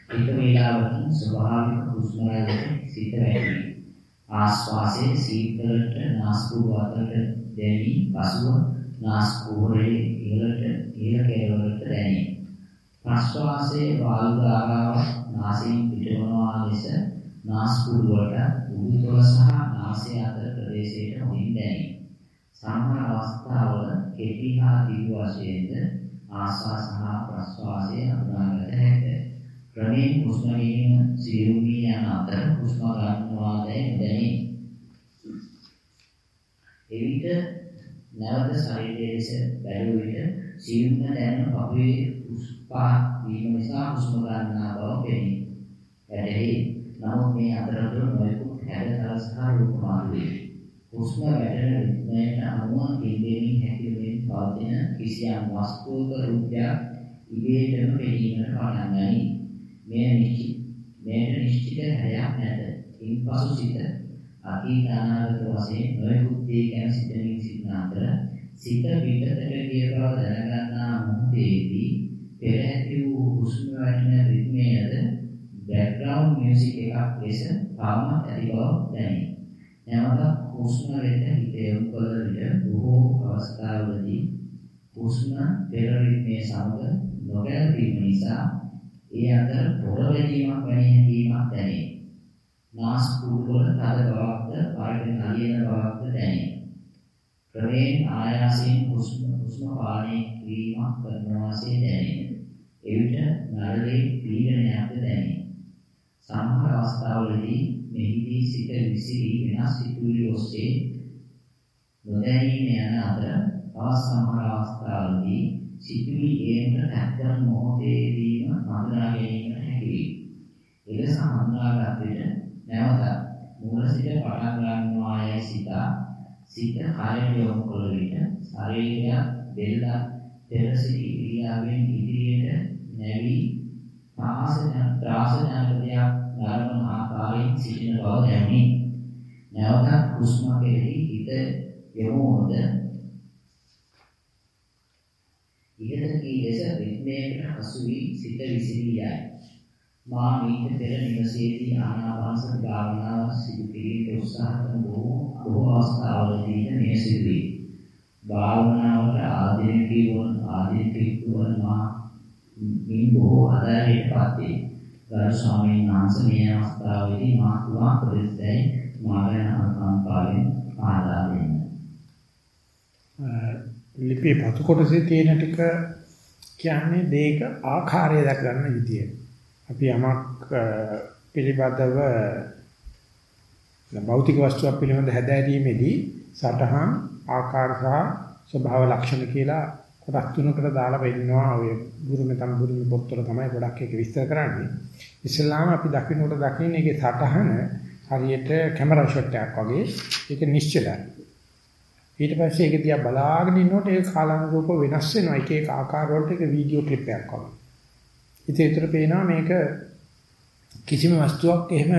එක වේලාවකින් ස්වභාවික හුස්ම රැල්ලට සිත වැටේ. ආස්වාසයේ සීතලට නාස්පුඩු අතරට දැනි පසුව නාස්පුඩුවේ ඉහළට ඉහළ කෙළවරට දැනේ. ප්‍රශ්වාසයේ වායු ධාරාව නාසයෙන් පිටවනවා ලෙස නාස්පුඩු වලට උඩුතොල සහ නාසය අතර ප්‍රදේශයට හොඳින් දැනේ. සමහර අවස්ථාවල කෙටි හා දීර්ඝ වශයෙන්ද ආස්වාස සහ ප්‍රශ්වාසයේ අඳුනාගත හැකිය. ක්‍රමයෙන් හුස්ම ගැනීම සියුම්ී යන අතර හුස්ම ගන්නවා දැනේ. එවිට නැවත ශරීරයේ ලෙස බැලුව විට සියුම්ම දැනෙන පපුවේ උස්පා වීම නිසා හුස්ම ගන්නා බව පෙනේ. වැඩෙහි නමුත් මේ අතරතුර නොයෙකුත් හැඩතල සහ රූප මාරුවේ. හුස්ම වැටෙන රිද්මයට අනුව පිළිදෙමින් හැකිලෙමින් පවතින කිසියම් වස්තුවක රූපයක් ඉබේටම පෙනීමට පටන් ගනී. මේ නිශ්චිත මේට නිශ්චිත හැයක් නැත. ඉන්පසු සිට අතීත අනාගත වශයෙන් නොයෙකුත් දේ ගැන සිතමින් සිටින අතර සිත පිටතට ගිය බව දැනගන්නා මොහොතේදී පෙර ඇති වූ හුස්ම වැටෙන රිද්මයද බෑග්ග්‍රවුන්ඩ් මියුසික් එකක් ලෙස තාමත් ඇති බව දැනේ. නැවත හුස්ම වෙත හිත යොමු කළ විට බොහෝ අවස්ථාවලදී හුස්ම පෙර රිද්මයේ සමග නොගැලපීම නිසා ඒ අතර පොර වැදීමක් වැනි හැඟීමක් දැනේ. නාස් කුඩු වල තද බවක්ද පරගෙන නලියන බවක්ද දැනේ. ක්‍රමයෙන් ආයාසයෙන් හුස්ම හුස්ම පානය කිරීමක් කරන වාසේ දැනේ. එවිට නළලේ පීඩනයක්ද දැනේ. සමහර අවස්ථාවලදී මෙහිදී සිත විසිරී වෙනස් සිතුවිලි ඔස්සේ නොදැනීම යන අතර තවත් සමහර අවස්ථාවලදී සිතුවිලි ඒකට තත්කරන මොහොතේදීම හඳුනා ගැනීමට හැකි වේ. එලෙස හඳුනාගත් විට නැවත මූල සිට පටන් ගන්නවා යයි සිතා සිත කායයට යොමු කළ විට ශරීරය දෙල්ල පෙර සිටි ක්‍රියාවෙන් ඉදිරියට නැවි තාසන ත්‍රාසනකදයක් ධර්ම ආකාරයෙන් සිටින බව දැනුනි. නැවතත් හුස්ම කෙරෙහි හිත යොමු වුණද ඉහත කී ලෙස රිද්මයකට හසු වී සිත විසිරී යයි. මා මීට පෙර නිවසේදී ආනාපානසති භාවනාව සිදු කිරීමට උත්සාහ කරන බොහෝ බොහෝ අවස්ථාවලදී මේ සිදුවේ. භාවනාවට ආධිනිකී වන ආධිනිකී වන මා මින් බොහෝ ආදායයටපත් වේ. ගරු ස්වාමීන් වහන්සේ මේ අවස්ථාවේදී මා තුවා ප්‍රතිසයි මාගෙන අනුකම්පාවෙන් ආදා දෙන්න. ලිපියේ පතු කොටසේ තියෙන ටික කියන්නේ දෙයක ආකාරය දක් ගන්න විදිය. අපි යමක් පිළිබඳව භෞතික වස්තුවක් පිළිබඳ හැදෑරීමේදී සටහන් ආකාර සහ ස්වභාව ලක්ෂණ කියලා කොටස් තුනකට දාලා වෙන්නවා ඔය ගුරුමෙ තම ගුරුමෙ පොත්වල තමයි ගොඩක් ඒක විස්තර කරන්නේ. ඉස්ලාම අපි දකින්නකොට දකින්නේ ඒකේ සටහන හරියට කැමරා ෂොට් එකක් වගේ ඒක නිශ්චලයි. ඊට පස්සේ ඒක දිහා බලාගෙන ඉන්නකොට ඒ කාලානුරූප වෙනස් වෙනවා. එක එක ආකාර වලට ඒක වීඩියෝ ක්ලිප් එකක් වගේ. ඉතින් ඒතර පේනවා මේක කිසිම වස්තුවක් එහෙම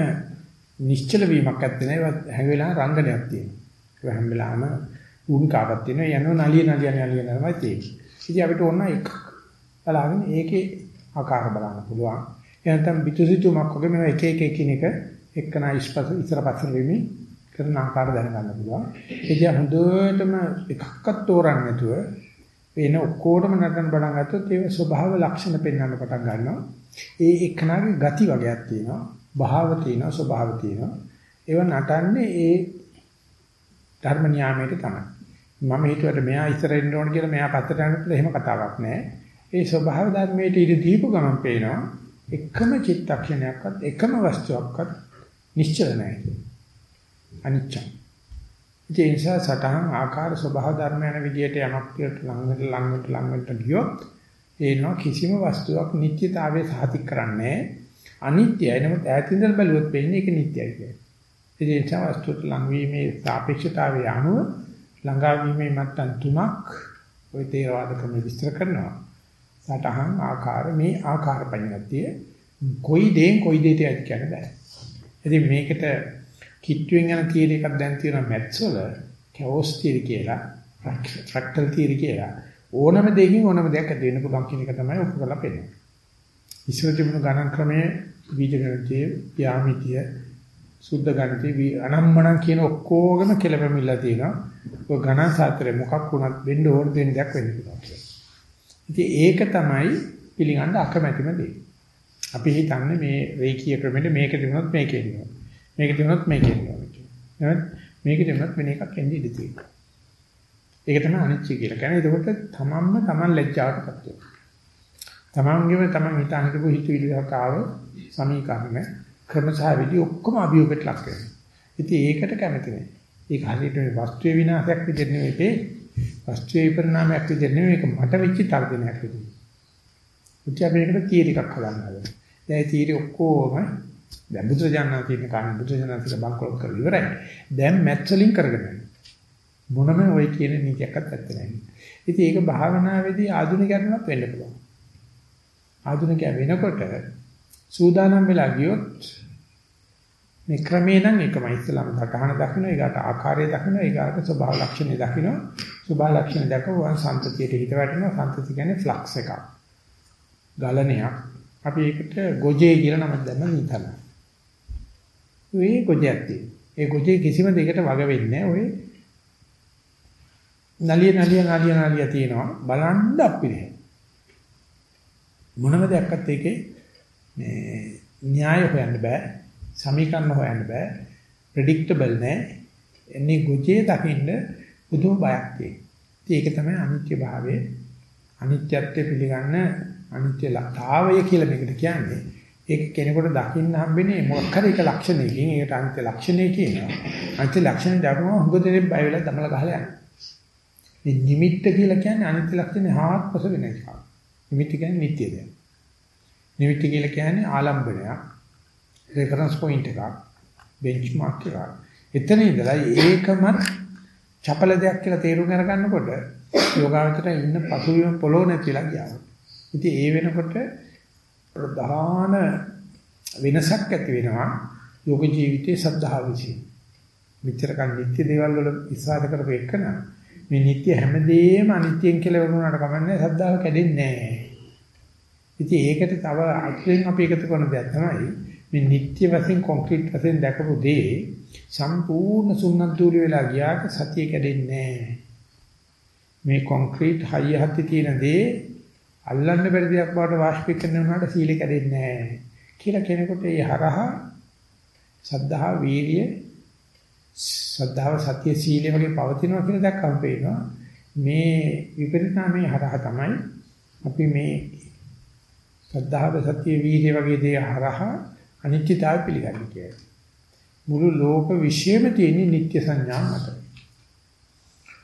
නිශ්චල වීමක් නැත්තේ නෑ. හැම වෙලාවෙම රංගනයක් තියෙනවා. ඒක හැම වෙලාවෙම භූමිකාවක් තියෙනවා. යනවා නලිය නලිය නලිය නමයි තියෙන්නේ. ඉතින් අපිට ඕන එකක් බලාගෙන ඒකේ ආකාර බලන්න පුළුවන්. එහෙනම් පිටුසිතුමක් වගේ මේ එක එක එකිනෙක එක්කන ඉස්පස් ඉස්සර පස්සට වෙමින් කරන ආකාර දැනගන්න පුළුවන්. ඒ කිය හොඳටම එකක්වත් තෝරන්නේ නැතුව වෙන ඔක්කොටම නටන පටන් ගත්තොත් ඒ ස්වභාව ලක්ෂණ පෙන්වන්න පටන් ගන්නවා. ඒ එක්කනාගේ ගති වගේක් තියෙනවා. භාව තියෙනවා, ස්වභාව තියෙනවා. ඒව නටන්නේ ඒ ධර්ම නියාමයට තමයි. මම හිතුවට මෙයා ඉස්සරහින් ඕන කියලා මෙයා පස්සට යනකොට එහෙම කතාවක් නැහැ. ඒ ස්වභාව ධර්මයට ඉඳ දීපු ගමන් පේනවා එකම චිත්තක්ෂණයක්වත් එකම වස්තුවක්වත් නිශ්චල නැහැ. අනිච්ච. ඒ නිසා සටහන් ආකාර ස්වභාව ධර්ම යන විදියට යමක් පිට ළඟට ළඟට ළඟට ගියොත් ඒනවා කිසිම වස්තුවක් නිත්‍යතාවයේ සාතික කරන්නේ අනිත්‍යයි නමුත් ඈතින්දල් බැලුවොත් වෙන්නේ ඒක නිට්ටයයි කියන්නේ. ඒ නිසා වස්තුවට ලංවීමේ සාපේක්ෂතාවය අනුව ළඟාවීමේ මට්ටම් තුනක් ওই තේරවාද ක්‍රම විස්තර කරනවා. සටහන් ආකාර මේ ආකාර පඤ්ඤාතිය කොයි දෙයෙන් කොයි දෙයට යයි කියන්න බෑ. ඉතින් මේකට කිට්ටුවෙන් යන තියරි එකක් දැන් තියෙනවා මැත්ස් වල කැවොස් තියරි කියලා ෆ්‍රැක්ටල් තියරි කියලා ඕනම දෙයකින් ඕනම දෙයක් ඇති වෙන්න පුළුවන් කියන එක තමයි ඔප්පු කරලා පෙන්නන්නේ. ඉස්සර තිබුණු ගණන් ක්‍රමයේ බීජ ගණිතය, යාමිතිය, සුද්ධ ගණිතය, අනම්මනම් කියන ඔක්කොගම කෙලපෙමිලා තියෙනවා. ඔය ගණන් සාත්‍රේ මොකක් වුණත් වෙන්න ඕන දෙයක් වෙන්න පුළුවන්. ඉතින් ඒක තමයි පිළිගන්න අකමැතිම දේ. අපි හිතන්නේ මේ රේඛීය ක්‍රමෙට මේක තිබුණොත් මේක එනවා. මේක තිබුණොත් මේක එනවා කියන්නේ. මේක තිබුණොත් වෙන එකක් එන්නේ ඉඳී තියෙනවා. ඒක තමයි අනිච්චය කියලා කියන්නේ. ඒකට තමන්ම තමන් ලැජ්ජාවටපත් වෙනවා. තමන්ගේම තමන් හිතාන හිටපු හිතවිලියක් ආව සමීකරණ ක්‍රම සහ විදි ඔක්කොම අභියෝගයට ලක් වෙනවා. ඉතින් ඒකට කැමති නැහැ. ඒක හරියට මේ වස්තුවේ විනාශයක් විදිහට නෙවෙයි වස්තුවේ පරිණාමයක් විදිහට නෙවෙයි මේක මට වෙච්ච තර්ජනයක් විදිහට. උච්ච අපේකට තීර එකක් හදන්න හදනවා. දැන් ඒ තීර ඔක්කොම දැන් බුදුරජාණන් කියන කාණ බුදුරජාණන් කියලා බංකොලොත් කරලා ඉවරයි. දැන් මැත්ස් වලින් කරගෙන මොනම ওই කියන නීතියක්වත් ඇත්තේ නැහැ. ඉතින් ඒක භාවනාවේදී ආධුනිකයන්වත් වෙන්න පුළුවන්. ආධුනිකය වෙනකොට සූදානම් වෙලා ගියොත් මේ ක්‍රමේ නම් එකමයි ඉස්සලාම දකහන දකින්න ඒකට ආකාරය දකින්න ඒකට ස්වභාව ලක්ෂණ දකින්න ස්වභාව ලක්ෂණ දැකව සම්තතියට හිත වැටෙනවා සම්තති කියන්නේ ෆ්ලක්ස් එකක් ගලණයක් අපි ඒකට ගොජේ කියලා නමක් දැම්ම නිතන ඒ ගොජයක් තියෙනවා. ඒ ගොජේ කිසිම දෙයකට වග වෙන්නේ ඔය නලිය නලිය නලිය නලිය තියෙනවා බලන්න අපිනේ. මොනම දෙයක්වත් ඒකේ මේ න්‍යාය හොයන්න බෑ. සමීකරණ හොයන්න බෑ. ප්‍රෙඩික්ටබල් නෑ. එන්නේ ගොජේ දකින්න පුදුම බයක් තියෙනවා. ඒක තමයි අනිත්‍ය භාවයේ අනිත්‍යත්වය පිළිගන්න අනිත්‍යතාවය කියලා මේකට කියන්නේ. ඒක කෙනෙකුට දකින්න හම්බෙන්නේ මොකක් හරි එක ලක්ෂණයකින් ඒකට අනිත්‍ය ලක්ෂණය කියනවා. අනිත්‍ය ලක්ෂණය දක්වම හුඟ දෙනෙක් බය වෙලා දමල ගහලා යනවා. මේ නිමිත්ත කියලා කියන්නේ අනිත්‍ය ලක්ෂණේ හාත්පස වෙන එකක්. නිමිත්ත කියන්නේ නිට්ටය දෙයක්. නිමිත්ත කියලා කියන්නේ ආලම්බනයක්, රෙෆරන්ස් පොයින්ට් එකක්, බෙන්ච්මාර්ක් එකක්. එතන ඉඳලා ඒකම චපල දෙයක් කියලා තේරුම් අරගන්නකොට යෝගාවචරය ඉන්න පසුබිම පොළොව නැතිලා ගියා. ඉතින් ඒ වෙනකොට ප්‍රධාන වෙනසක් ඇති වෙනවා යෝග ජීවිතයේ සද්ධාව විසින්. මෙච්චරකන් නිත්‍ය දේවල් වල විශ්වාස කරපු එකන මේ නිත්‍ය හැමදේම අනිත්‍යයෙන් කියලා වුණාට කමන්නේ සද්ධාව කැඩෙන්නේ නැහැ. ඉතින් ඒකට තව අත්යෙන් අපි එකතු කරන දෙයක් තමයි මේ නිත්‍ය වශයෙන් කොන්ක්‍රීට් වශයෙන් දැකපු දේ සම්පූර්ණ සුන්නත් දූලි වෙලා ගියාට සතිය කැඩෙන්නේ නැහැ. මේ කොන්ක්‍රීට් හයිය හත්ති තියෙන දේ අල්ලන්න බැරි දෙයක් බවට වාෂ්පීකරණය වුණාට සීලෙ කැඩෙන්නේ නැහැ කියලා කෙනෙකුට ඒ හරහා සද්ධා වීර්ය සද්ධාව සතිය සීලය වගේ පවතිනවා කියලා දැක්කම පේනවා මේ විපරිණාමයේ හරහා තමයි අපි මේ සද්ධාව සතිය වීර්ය වගේ දේ හරහා අනිත්‍යතාවය පිළිගන්නේ කියලා. මුළු ලෝක විශ්යම තියෙන නිත්‍ය සංඥා මත.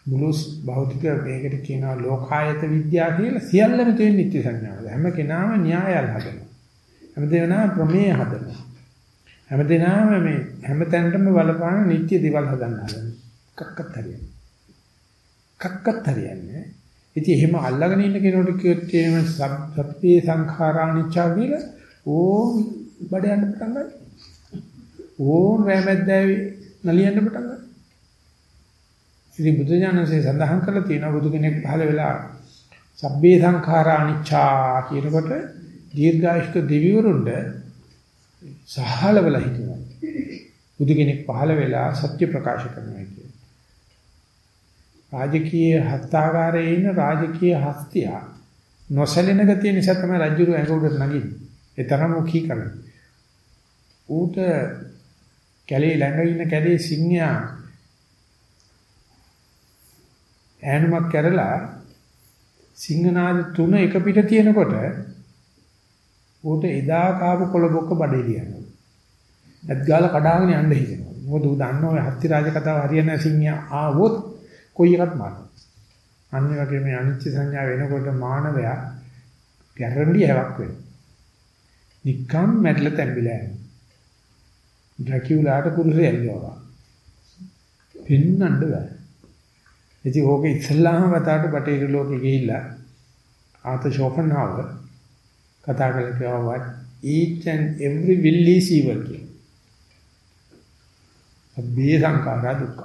මුළු භෞතික මේකට කියනවා ලෝකායත විද්‍යාව කියලා සියල්ලම තියෙන නිත්‍ය සංඥාවල. හැම කෙනාම න්‍යායල් හදනවා. හැම දෙනාම ප්‍රමේය හදනවා. හැම දෙනාම මේ හැම තැනටම බලපාන නිත්‍ය දේවල් හදන්න හදනවා. කක්කත් හරියට. කක්කත් හරියන්නේ ඉතින් එහෙම අල්ලගෙන ඉන්න කෙනෙකුට කියොත් එහෙම සබ්බේ සංඛාරානිච්චා කියලා ඕම් බඩ යන්න පටන් ගන්නවා. ඕම් රැමැද්දාවේ නලියන්න පටන් ගන්නවා. ඉතින් බුදු ඥානසේ සඳහන් කරලා තියෙනවා බුදු කෙනෙක් පහළ වෙලා සබ්බේ සංඛාරානිච්චා කියනකොට දීර්ඝායුෂ්ක දෙවිවරුන්ට සහලවල හිටිනවා. බුදු කෙනෙක් පහළ වෙලා සත්‍ය ප්‍රකාශ කරනවා කියන්නේ. රාජකීය හස්තාගාරයේ ඉන්න රාජකීය හස්තිය නොසැලෙන ගතිය නිසා තමයි රජුරු ඇඟුඩට නගින්නේ. ඒ තරම මුඛී කරන්නේ. ඌට කැලේ ළඟ ඉන්න කැලේ සිංහයා ඈනුමක් කරලා සිංහනාද තුන එක පිට තියෙනකොට ඌට එදා කාපු කොළබොක්ක බඩේ ලියනවා. ඇත් ගාලා කඩාගෙන යන්න හිතෙනවා. මොකද ඌ දන්නවා ඔය හත්ති රාජ කතාව හරියන්නේ සිංහයා ආවොත් කොයි එකත් මානවා. අන්න ඒ වගේ මේ අනිච්ච සංඥා වෙනකොට මානවයා ගැරන්ටි හැවක් වෙනවා. නිකම් මැරිලා තැඹිලා යනවා. ඩ්‍රැකියුලාට කුරුසේ ඇල්ලුවා. පින්නන්න බෑ. ඉතින් ඕක ඉස්ලාම වතාවට බටේර ලෝකෙ ගිහිල්ලා ආත ෂෝපන්හාවර් කතා කරලා කිව්වා each and every will is evil කියලා. අබ්බේ සංඛාරා දුක්ඛ.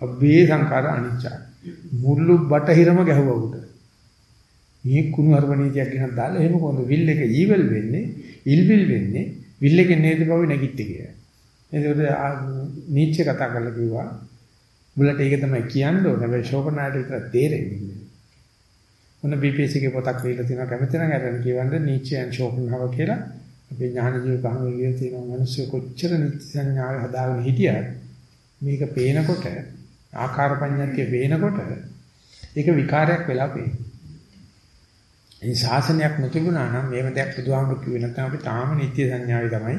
අබ්බේ සංඛාරා අනිච්ච. මුළු බටහිරම ගැහුවා උඩ. මේ කුණු හර්වණීතියක් ගෙනත් දාලා එහෙම කොහොමද විල් එක ඊවල් වෙන්නේ ඉල්විල් වෙන්නේ විල් එකේ නේද බව නැගිට්ටි කියලා. එතකොට නීචේ කතා කරලා කිව්වා මුලට ඒක තමයි කියන්න ඕනේ. හැබැයි ශෝකනාට විතර තේරෙන්නේ. මොන BPC එකේ පොතක් ලියලා තියෙනවා කැමති නම් අරන් කියවන්න නීචේ and ශෝකනාව කියලා. අපේ ඥාන ජීව කහමලිය තියෙන මිනිස්සු කොච්චර නිත්‍ය සංඥාව හදාගෙන හිටියත් මේක පේනකොට ආකාර පඤ්ඤාතිය පේනකොට ඒක විකාරයක් වෙලා පේනවා. ඒ ශාසනයක් නොතිබුණා නම් මේව දෙයක් බුදුහාමුදුරු කිව්වේ නැත්නම් අපි තාම නිත්‍ය සංඥාවේ තමයි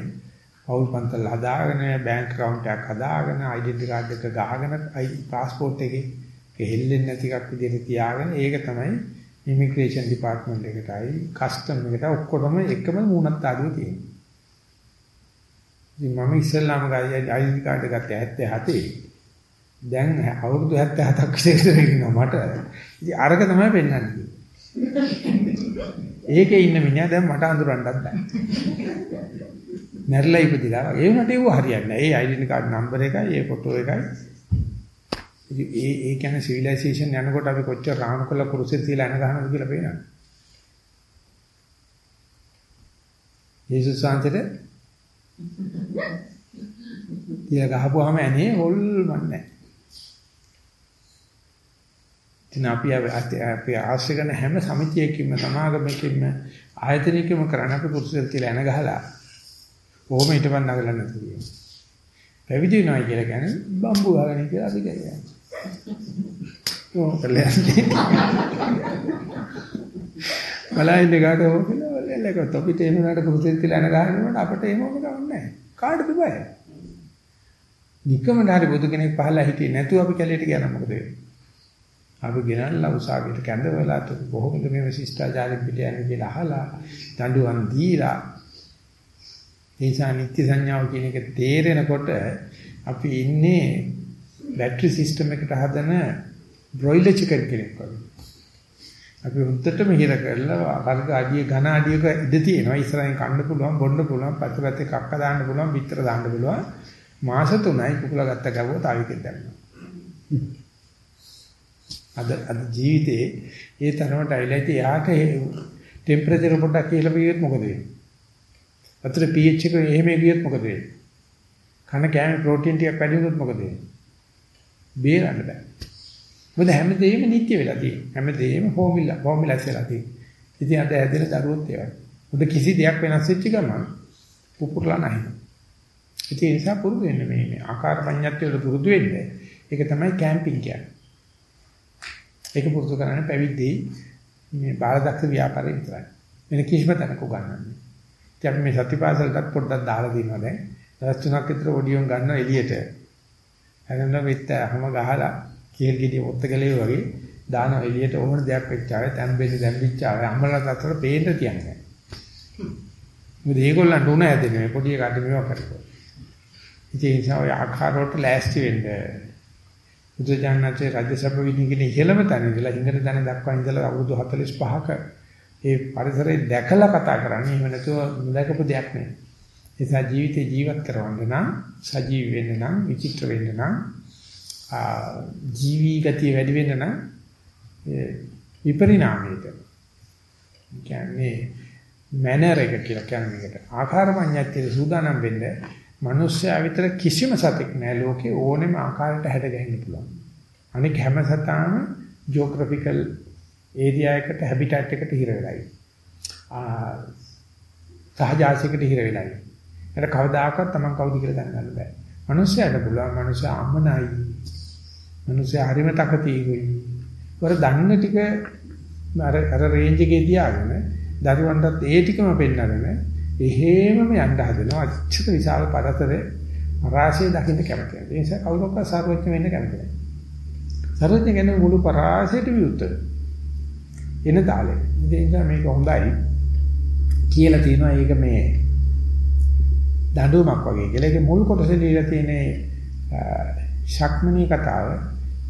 පෞල් පන්තල් හදාගෙන බැංක් account එකක් හදාගෙන ඩෙන්ටි කාඩ් එක ගහගෙන પાස්පෝර්ට් එකේ හෙල්ලෙන්නේ නැති එකක් විදිහට තියාගෙන ඒක තමයි ඉමිග්‍රේෂන් ඩිපාර්ට්මන්ට් එකටයි කස්ටම් එකට ඔක්කොම එකම මූණක් තාඩුව තියෙනවා. ඉතින් මම ඉස්සල්ලාම ගායි ඩෙන්ටි කාඩ් එක ගත්තේ 77. දැන් අවුරුදු 77ක් විතර ඉන්නවා මට. ඉතින් අරක තමයි පෙන්වන්නේ. ඒකේ ඉන්න මිනිහා දැන් මට අඳුරන්නත් බෑ. මැරිලා ඉපදිලා. ඒ වුණාට ඒව හරියන්නේ නැහැ. ඒ ඩෙන්ටි කාඩ් නම්බර එකයි, ඒ ෆොටෝ එකයි. ඉතින් ඒ ඒ කියන්නේ සිවිලයිසේෂන් යනකොට අපි කොච්චර රාණු කළ කුරුසෙත් තියලා එන ගහනවද කියලා පේනවා. යේසුස් වහන්සේට තියලා ගහපුවාම ඇනේ හොල්මන්නේ නැහැ. ඉතින් අපි අපි ආශ්‍රය කරන හැම සමිතියකින්ම සමාගමකින්ම ආයතනයකින්ම කරන අපි කුරුසෙත් තියලා එන ගහලා කොහොම හිටපන් නගලා නැති කියනවා. පැවිදි වෙනවා කියලා කියන්නේ බම්බු වහගෙන කියලා අපි කියනවා. ඕකලන්නේ. බලයින් දෙකට ඕකලා ලෙලක තොපිට එනකට කුරුසෙත් කියලා එන ගහනකොට අපිට එහෙම මොකක්ද නැහැ. කාටද බය? නිකමට හරි බුදු කෙනෙක් පහලා හිටියේ නැතුව අපි කැලේට ගියා නම් මොකද වෙන්නේ? අපි ගෙනල්ලා උසාවියට කැඳවලා කොහොමද මේ ශිෂ්ටාචාරෙ පිට යන්නේ කියලා අහලා දඬුවම් දීලා ඒසා නිත්‍ය සංඥාව කියන එක තේරෙනකොට අපි ඉන්නේ බැටරි සිස්ටම් එකට හදන බ්‍රොයිලර් චිකන් කෙනෙක් වගේ. අපි හුත්තටම හිර කරලා වර්ග අඩිය ඝන අඩියක ඉඳ තියෙනවා ඉස්සරහින් කන්න පුළුවන් බොන්න පුළුවන් පස්සපැත්තේ කක්ක දාන්න පුළුවන් පිටර දාන්න පුළුවන් මාස 3යි කුකුලා ගත්ත ගවුව තාවිකෙන් දැම්මා. අද අද ජීවිතේ ඒ තරමට ඇවිල්ලා ඉතින් යාට ටෙම්පරේචර් පොඩ්ඩක් කියලා බියොත් මොකද වෙන්නේ? අතට pH එක එහෙම ගියොත් මොකද වෙන්නේ? කන කෑම ප්‍රෝටීන් ටිකක් වැඩි වුණොත් මොකද වෙන්නේ? බේරන්න බෑ. මොකද හැමදේම නිත්‍ය වෙලා තියෙන්නේ. හැමදේම ෆෝමියුලා ෆෝමියුලාස් වෙලා තියෙන්නේ. ඉතින් අද ඇදෙන දරුවොත් ඒවයි. මොකද කිසි දෙයක් වෙනස් වෙච්ච ගමන් පුපුරලා නැහැ. ඉතින් ඒ නිසා පුරුදු වෙන්න මේ මේ ආකාර පඤ්ඤාත්ය වල පුරුදු වෙන්න. ඒක තමයි කැම්පින් කියන්නේ. ඒක පුරුදු කරන්නේ පැවිද්දේ මේ බාලදක්ෂ ව්‍යාපාරේ විතරයි. වෙන කිසිම තැනක උගන්වන්නේ. ඉතින් අපි මේ සතිපාසලටත් පොඩ්ඩක් දාලා දිනවා දැන්. දවස් තුනක් විතර ඔඩියෝන් ගන්න එළියට. හැදෙන්න මෙත්ත හැම ගහලා කේල් ගෙඩිය ඔත්ත ගලේ වගේ දාන එළියට ඕන දෙයක් වෙච්චාවේ තැම්බෙලි දැම්බිච්චාවේ අම්මලාට අතර පේන්න තියන්නේ. මොකද ඒගොල්ලන්ට උණ ඇදෙන්නේ පොඩි එකට මේවා කරකෝ. ඉතින් ඒ නිසා ඔය ආකාර වලට ලෑස්ති වෙන්න බුදුජානනාචේ රාජ්‍යසභ විනිගෙන ඉහළම තැන ඉඳලා ඉංග්‍රීසි තැන දක්වා ඉඳලා අවුරුදු 45ක ඒ පරිසරය දැකලා කතා කරන්නේ එහෙම නැතුව නොදකපු දෙයක් නෙවෙයි. ඒ නිසා ජීවිතේ ජීවත් කරවන්න නම් සජීවී වෙන්න නම් විචිත්‍ර වෙන්න නම් ජීවී ගතිය වැඩි වෙන්න නම් විපරිණාමයට කියන්නේ මැනර් එක කියලා කියන්නේ මේකට ආකාර පඤ්ඤාත්තියේ සූදානම් වෙන්න මිනිස්සයා විතර කිසිම සතෙක් නැහැ ලෝකේ ඕනෙම ආකාරයකට හැඩ ගැහෙන්න පුළුවන්. අනික හැම සතාම ජියෝග්‍රැෆිකල් ඒරියා එකට හැබිටට් එකට හිර වෙලා ඉන්නේ. සහජාසියකට හිර වෙලා ඉන්නේ. ඒක කවදාකවත් Taman කවුද කියලා දැනගන්න බෑ. මිනිස්සයාට පුළුවන් මිනිස්සයා අම්මනයි. මිනිස්සයා හරිම තකතියි. වර දන්න ටික අර අර රේන්ජ් එකේ තියාගෙන දරුවන්ටත් ඒ ටිකම පෙන්නගෙන එහෙමම යන්න හදනවා අච්චර විශාල පරතරේ රාශිය දකින්න කැමති නැහැ. ඒ නිසා කවුරක්වත් සර්වඥ වෙන්න කැමති නැහැ. සර්වඥ කියන්නේ මුළු පරාසයට විරුද්ධ. එන තාලේ. ඒ නිසා මේක හොඳයි කියලා තියෙනවා. ඒක මේ දඬුවමක් වගේ කියලා. ඒක මුල් කොටසේ දීලා තියෙන ශක්මනී කතාව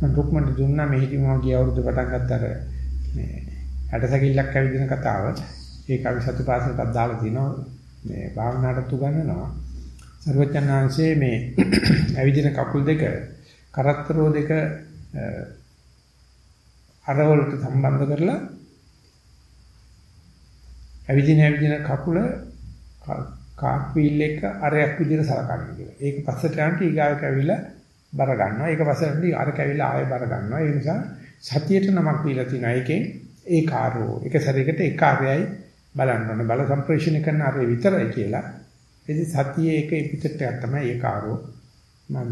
මම රුක්මන්ට දුන්නා මෙහිදී මම ගිය අවුරුදු පටන් ගත්තර මේ ඇටසැකිල්ලක් ඇවිදින කතාව. ඒක අපි සතිපාසලටත් දාලා තිනවා. මේ භාවනාවට උගන්වනවා. සර්වඥාන්සේ මේ ඇවිදින කකුල් දෙක කරත්තරෝ දෙක අරවලට සම්බන්ධ කරලා ඇවිදින ඇවිදින කකුල කාක් වීල් එක අරයක් විදිහට සලකන්නේ කියලා. ඒක පස්සට යනට ඊගාව කැවිලා බර ගන්නවා. ඒක පස්සට අර කැවිලා ආයෙ බර ගන්නවා. ඒ නිසා සතියට නමක් දීලා තිනා එකෙන් ඒ කාර්යෝ එක සැරයකට එක කාර්යයයි බලන්න ඕනේ. බල සම්ප්‍රේෂණය කරන අර විතරයි කියලා. ඉතින් සතියේ එක පිටටයක් තමයි ඒ කාර්යෝ. මම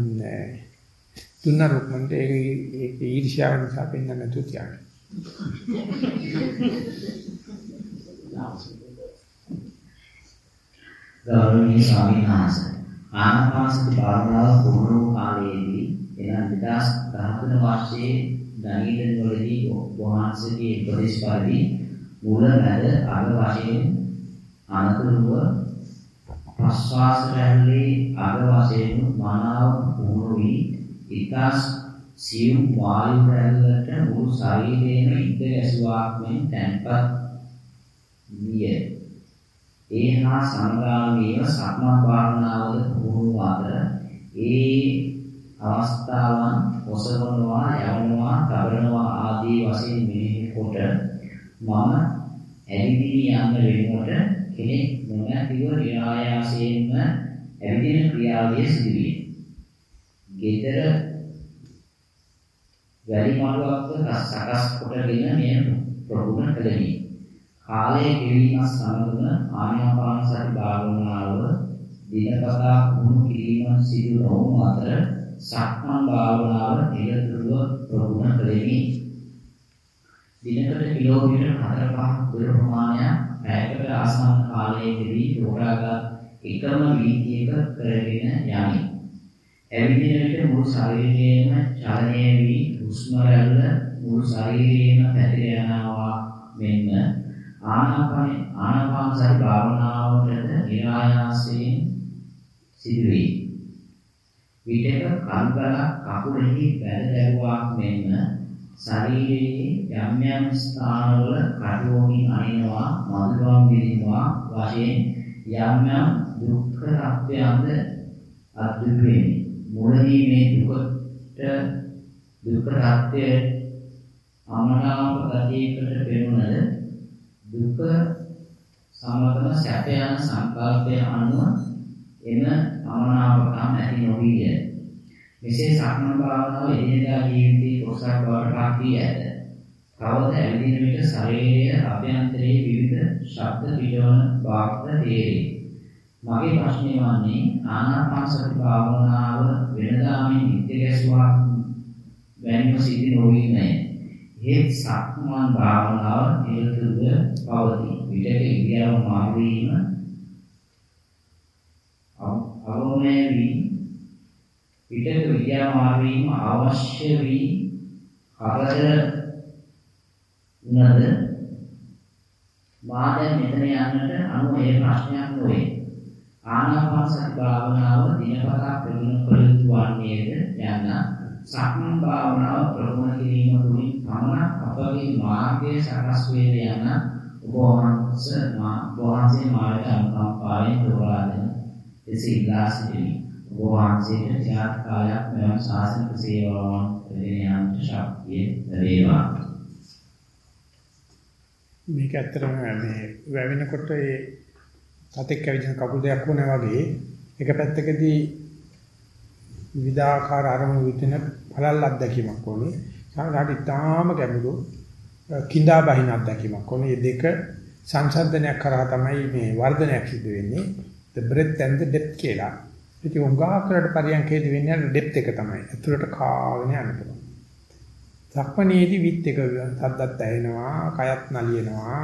දුන්න රුක්මන්ට ඒක ඒක ඊර්ෂ්‍යාව නිසා පෙන්වන්න නැතුව තියන්නේ. ගෞරවනීය ස්වාමීන් වහන්සේ ආනාපානසති භාවනාව පුහුණු කාලයේදී එනම් 2013 වර්ෂයේ දනිදන් වලදී වහන්සේගේ උපදේශ පරිදි මුල මැද අග වශයෙන් අනතුරුව ප්‍රස්වාස රැල්ලේ අග වශයෙන් මනාව පුහුණු වී ඉතාස් සියුම් වායු රැල්ලට මුළු ශරීරයේම ඉඳ ගැසුවාක් මෙන් තැන්පත් විය. ඒ හා සමගාමීව සක්මන් භාවනාවද පුහුණු අතර ඒ අවස්ථාවන් ඔසවනවා යවනවා තබනවා ආදී වශයෙන් මෙනෙහි කොට මම ඇවිදින යන්න වෙනකොට කෙනෙක් නොමැතිව නිරායාසයෙන්ම ඇවිදින ක්‍රියාවලිය සිදුවේ. ගෙදර වැඩි මාළුවක් සකස් කොටගෙන මෙය ප්‍රගුණ කළෙමි. කාලය ගෙවීම සමගම ආනාපාන සති භාවනාව දිනපතා පුහුණු කිරීම සිදු නොවන අතර සක්මන් භාවනාව නිරතුරුව ප්‍රගුණ කළෙමි. දිනකට කිලෝමීටර 4-5ක් දුර ප්‍රමාණයක් පැයකට ආසන්න කාලයකදී තෝරාගත් එකම වීදියක කරගෙන යමි. ඇවිදින විට මුළු ශරීරයේම චලනය වී හුස්ම රැල්ල මුළු ශරීරයේම පැතිර යනවා මෙන්න ආනාපාන ආනාපාන සති භාවනාවට නිරායාසයෙන් සිදුවේ. විටක කල්බල කකුලෙහි බැල දැරුවාක් මෙන්න ශරීරයේ යම් යම් ස්ථානවල කටුවමින් අනිනවා මధుරම් විඳිනවා වශයෙන් යම් යම් දුක්ඛ අත්‍යන්ත අද්දුවේ මුලදී මේ දුකට දුක්ඛ සත්‍ය අමනාප ගතියකට පෙනුනද දුක සමගම සැප යන සංකල්පය අනුව එම අමනාපකම් ඇති නොවිය. මෙසේ සක්මන් භාවනාව එදිනදා ජීවිතයේ කොටසක් බවට පත් වී ඇත. කවද ඇවිදින විට ශරීරයේ අභ්‍යන්තරයේ විවිධ ශබ්ද පිටවන වාක්ත තේරේ. මගේ ප්‍රශ්නේ වන්නේ ආනාපාන සති භාවනාව වෙනදා මේ නිත්‍ය ගැසුවක් වැනිව සිදි නොවීමයි. හේත් සක්මන් භාවනාව නිරතුරුව පවතී. විටක ඉරියව් මාරු වීම අවමය වී විටක විද්‍යා මාරු වීම අවශ්‍ය වී කරදර උනද මා දැන් මෙතන යන්නට අනුව ඒ ප්‍රශ්නයක් නොවේ. ආනාපාන සති භාවනාව දිනපතා ප්‍රගුණ කළ යුතු වන්නේද යන්න සක්මන් භාවනාව අපගේ මාර්ගයේ සකස් වේ යන ඔබ වහන්සේ මා වහන්සේ මාර්ගය අනුකම්පාවෙන් දොරලා දෙන එසේ ඉල්ලා සිටිනේ. ඔබ වහන්සේට ජාත කාලයක් මෙවන් ශාසනික සේවාවන් දෙන යන්ත ශක්තිය ලැබේවා. මේක ඇත්තටම මේ වැවෙනකොට ඒ තතෙක් කැවිදින කකුල් දෙයක් වුණා වගේ එක පැත්තකදී විවිධාකාර අරමුණු විදින පළල් අත්දැකීමක් ඕනේ. සමහරවිට ඉතාම ගැඹුරු කිඳා බහින අත්දැකීමක් ඕනේ. මේ දෙක සංසන්දනයක් කරා තමයි මේ වර්ධනයක් සිදු වෙන්නේ. the breadth and the depth කියලා. ඉතින් උංගා කරට පරියන්කේදී වෙන්නේ depth එක තමයි. ඇතුළට කාගෙන යන්න පුළුවන්. සක්මණේදී විත් එක සද්දත් ඇහෙනවා, කයත් නලියනවා,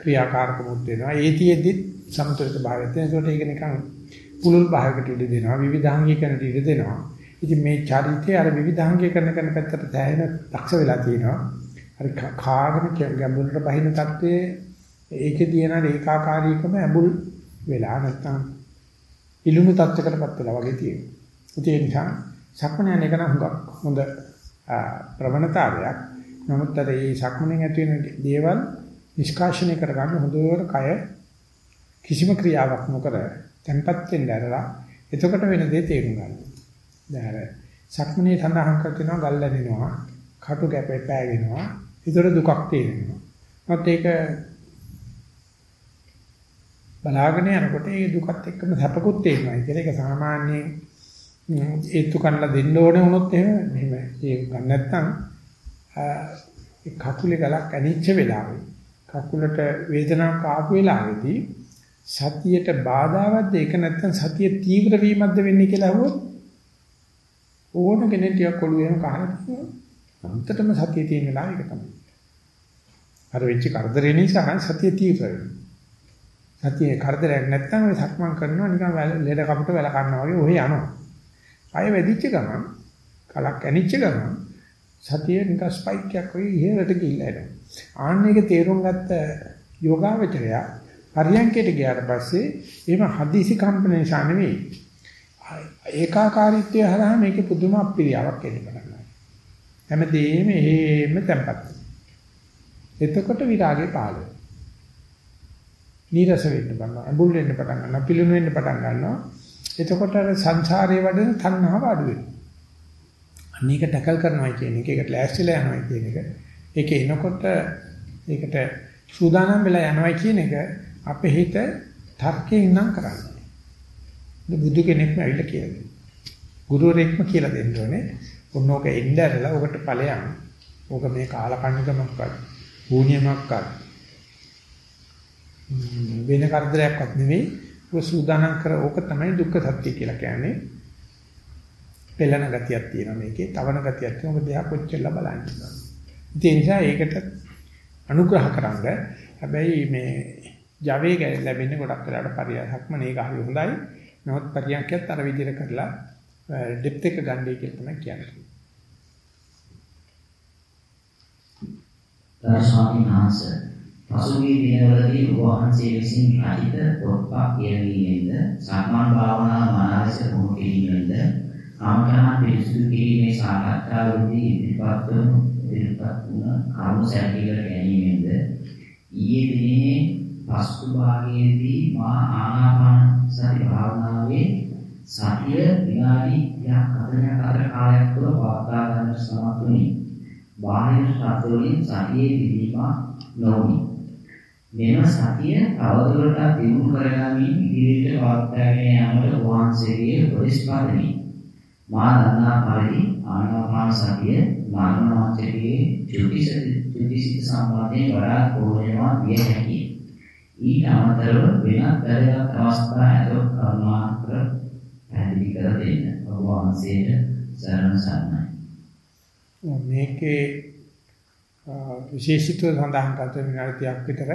ක්‍රියාකාරකමුත් වෙනවා. ඒතියෙදි සමතුලිත භාවයෙන් ඒකට ඒක නිකන් පුලුල් භාවයකට ඉඩ දෙනවා, විවිධාංගීකරණයට ඉඩ දෙනවා. ඉතින් මේ චරිතය අර විවිධාංගීකරණ කරන පැත්තට දැහැෙන දක්ෂ වෙලා තියෙනවා. අර කාගෙන ගැඹුරට බහින තත්ත්වයේ ඒකේ තියෙන ඒකාකාරීකම ඇඹුල් වෙලා නැත්තම් ඉලුණු තත්ත්වයකටපත් වෙලා වගේ තියෙනවා. ඒ නිසා සක්මණ යන එක නම් හුඟක් හොඳ ප්‍රවණතාවයක්. නමුත් අර මේ සක්මණෙන් ඇති වෙන දේවල් නිෂ්කාශනය කරගන්න හොඳට කය කිසිම ක්‍රියාවක් නොකර tempat වෙන්න ඇරලා එතකොට වෙන දේ තේරුම් ගන්න. දැන් අර සක්මණේ සඳහන් කර තිනවා ගල් ලැබෙනවා, කටු කැපේ පෑගෙනවා, ඒතර දුකක් තේරෙනවා. මොකද ඒක බලාගෙන යනකොට ඒ දුකත් එක්කම සැපකුත් තේරෙනවා. ඒක සාමාන්‍යයෙන් ඒත්තු කන්නලා දෙන්න ඕනේ වුණොත් එහෙම මෙහෙම ඒක ගන්න නැත්නම් ඒ කකුලේ ගලක් ඇනිච්ච වෙලාවේ කකුලට වේදනාවක් ආපු වෙලාවේදී සතියට බාධාවත්ද ඒක නැත්නම් සතිය තීව්‍ර වීමක්ද වෙන්නේ කියලා අහුවොත් ඕන කෙනෙක් ටිකක් ඔළුවේම කහලා අන්තටම සතිය තියෙන වෙලාව ඒක තමයි. අර වෙච්ච කරදරේ නිසා සතිය තීව්‍ර වෙනවා. සතියේ කරදරයක් නැත්නම් ඔය සක්මන් කරනවා නිකන් ලෙඩ කපට වැල කන්නවා වගේ ඔහෙ යනවා. අය වැඩිච්ච ගමන් කලක් ඇනිච්ච ගමන් සතිය නිකන් ස්පයික් එකක් වගේ ඉහළට ගිහිල්ලා එනවා. ආන්න එක තේරුම් ගත්ත යෝගාවචරය පරියන්කයට ගියාට පස්සේ එහෙම හදිසි කම්පන නිසා නෙවෙයි. ඒකාකාරීත්වය හරහා මේකේ පුදුම අප්‍රියාවක් එන්න පටන් ගන්නවා. හැමදේම එහෙම තැම්පත්. එතකොට විරාගේ පහළ වෙනවා. නීරස වෙන්න ගන්නවා, අඹුල් වෙන්න පටන් ගන්නවා, පිළුණු වෙන්න පටන් ගන්නවා. එතකොට අර සංසාරයේ වඩන තණ්හාව අඩු වෙනවා. අනේක ටැකල් කරනවා කියන එක, ඒකට ලෑස්තිලා යනවා කියන එක. ඒක එනකොට ඒකට සූදානම් වෙලා යනවා කියන එක අපේ හිත තර්කයෙන් නම් කරන්නේ. බුදු කෙනෙක්ම ඇවිල්ලා කියලා දෙනවා. ගුරුවරයෙක්ම කියලා දෙන්න ඕනේ. ඔන්නෝක එන්න ඇරලා ඔකට ඵලයන්. ඕක මේ කාලකන්නිකමක්වත්, භූනියමක්වත් වෙන කරදරයක්වත් නෙවෙයි ඔය සූදානම් කර ඕක තමයි දුක්ඛ සත්‍ය කියලා කියන්නේ. පෙළන ගතියක් තියෙනවා මේකේ, තවන ගතියක් තියෙනවා. ඔබ දෙයක් කොච්චරලා බලන්නේ. ඒ නිසා ඒකට අනුග්‍රහ කරන්න. හැබැයි මේ Java ලැබෙන්නේ ගොඩක් වෙලාවට පරියක්ම මේක හරි හොඳයි. නමුත් පරියන්කයත් අර විදිහට කරලා ඩෙප්ත් එක ගන්නයි කියලා තමයි කියන්නේ. ස්වාමීන් වහන්සේ පසුගිය දිනවලදී ඔබ වහන්සේ විසින් රචිත පොත්පත් කියවීමෙන්ද සක්මන් භාවනා මනස පුහුණු කිරීමෙන්ද ආමකහන් පිරිසුදු කිරීමේ සාකච්ඡාවේදී ඉදිරිපත් වන ඉදිරිපත් වුණ කරුණු සැලකීමට ගැනීමෙන්ද ඊයේ දිනේ පස්තු භාගයේදී මා ආනාපාන සති භාවනාවේ සතිය විනාඩි 30ක් 40ක් අතර කාලයක් තුළ පවත්වා ගන්න සමත් වුණි. බාහිර ශබ්ද වලින් සතියේ පිළිමා නොවුනි. මෙම සතිය තවදුරටත් දියුණු කරගමින් ඉදිරියට පවත්වාගෙන යාමට වහන්සේගේ උපදෙස් පාදමි. මා දන්නා පරිදි ආනාපාන සතිය මානවාචකයේ චුතිසිත සම්බන්ධයෙන් වඩා ප්‍රයෝජනවත් විය හැකියි. ඊට අමතරව වෙනත් වැදගත් අවස්ථා ඇතොත් කරුණාකර පැහැදිලි කර දෙන්න. ඔබ වහන්සේට සරණ සරණයි. මේකේ විශේෂිතව සඳහන් කරන විනාඩියක් විතර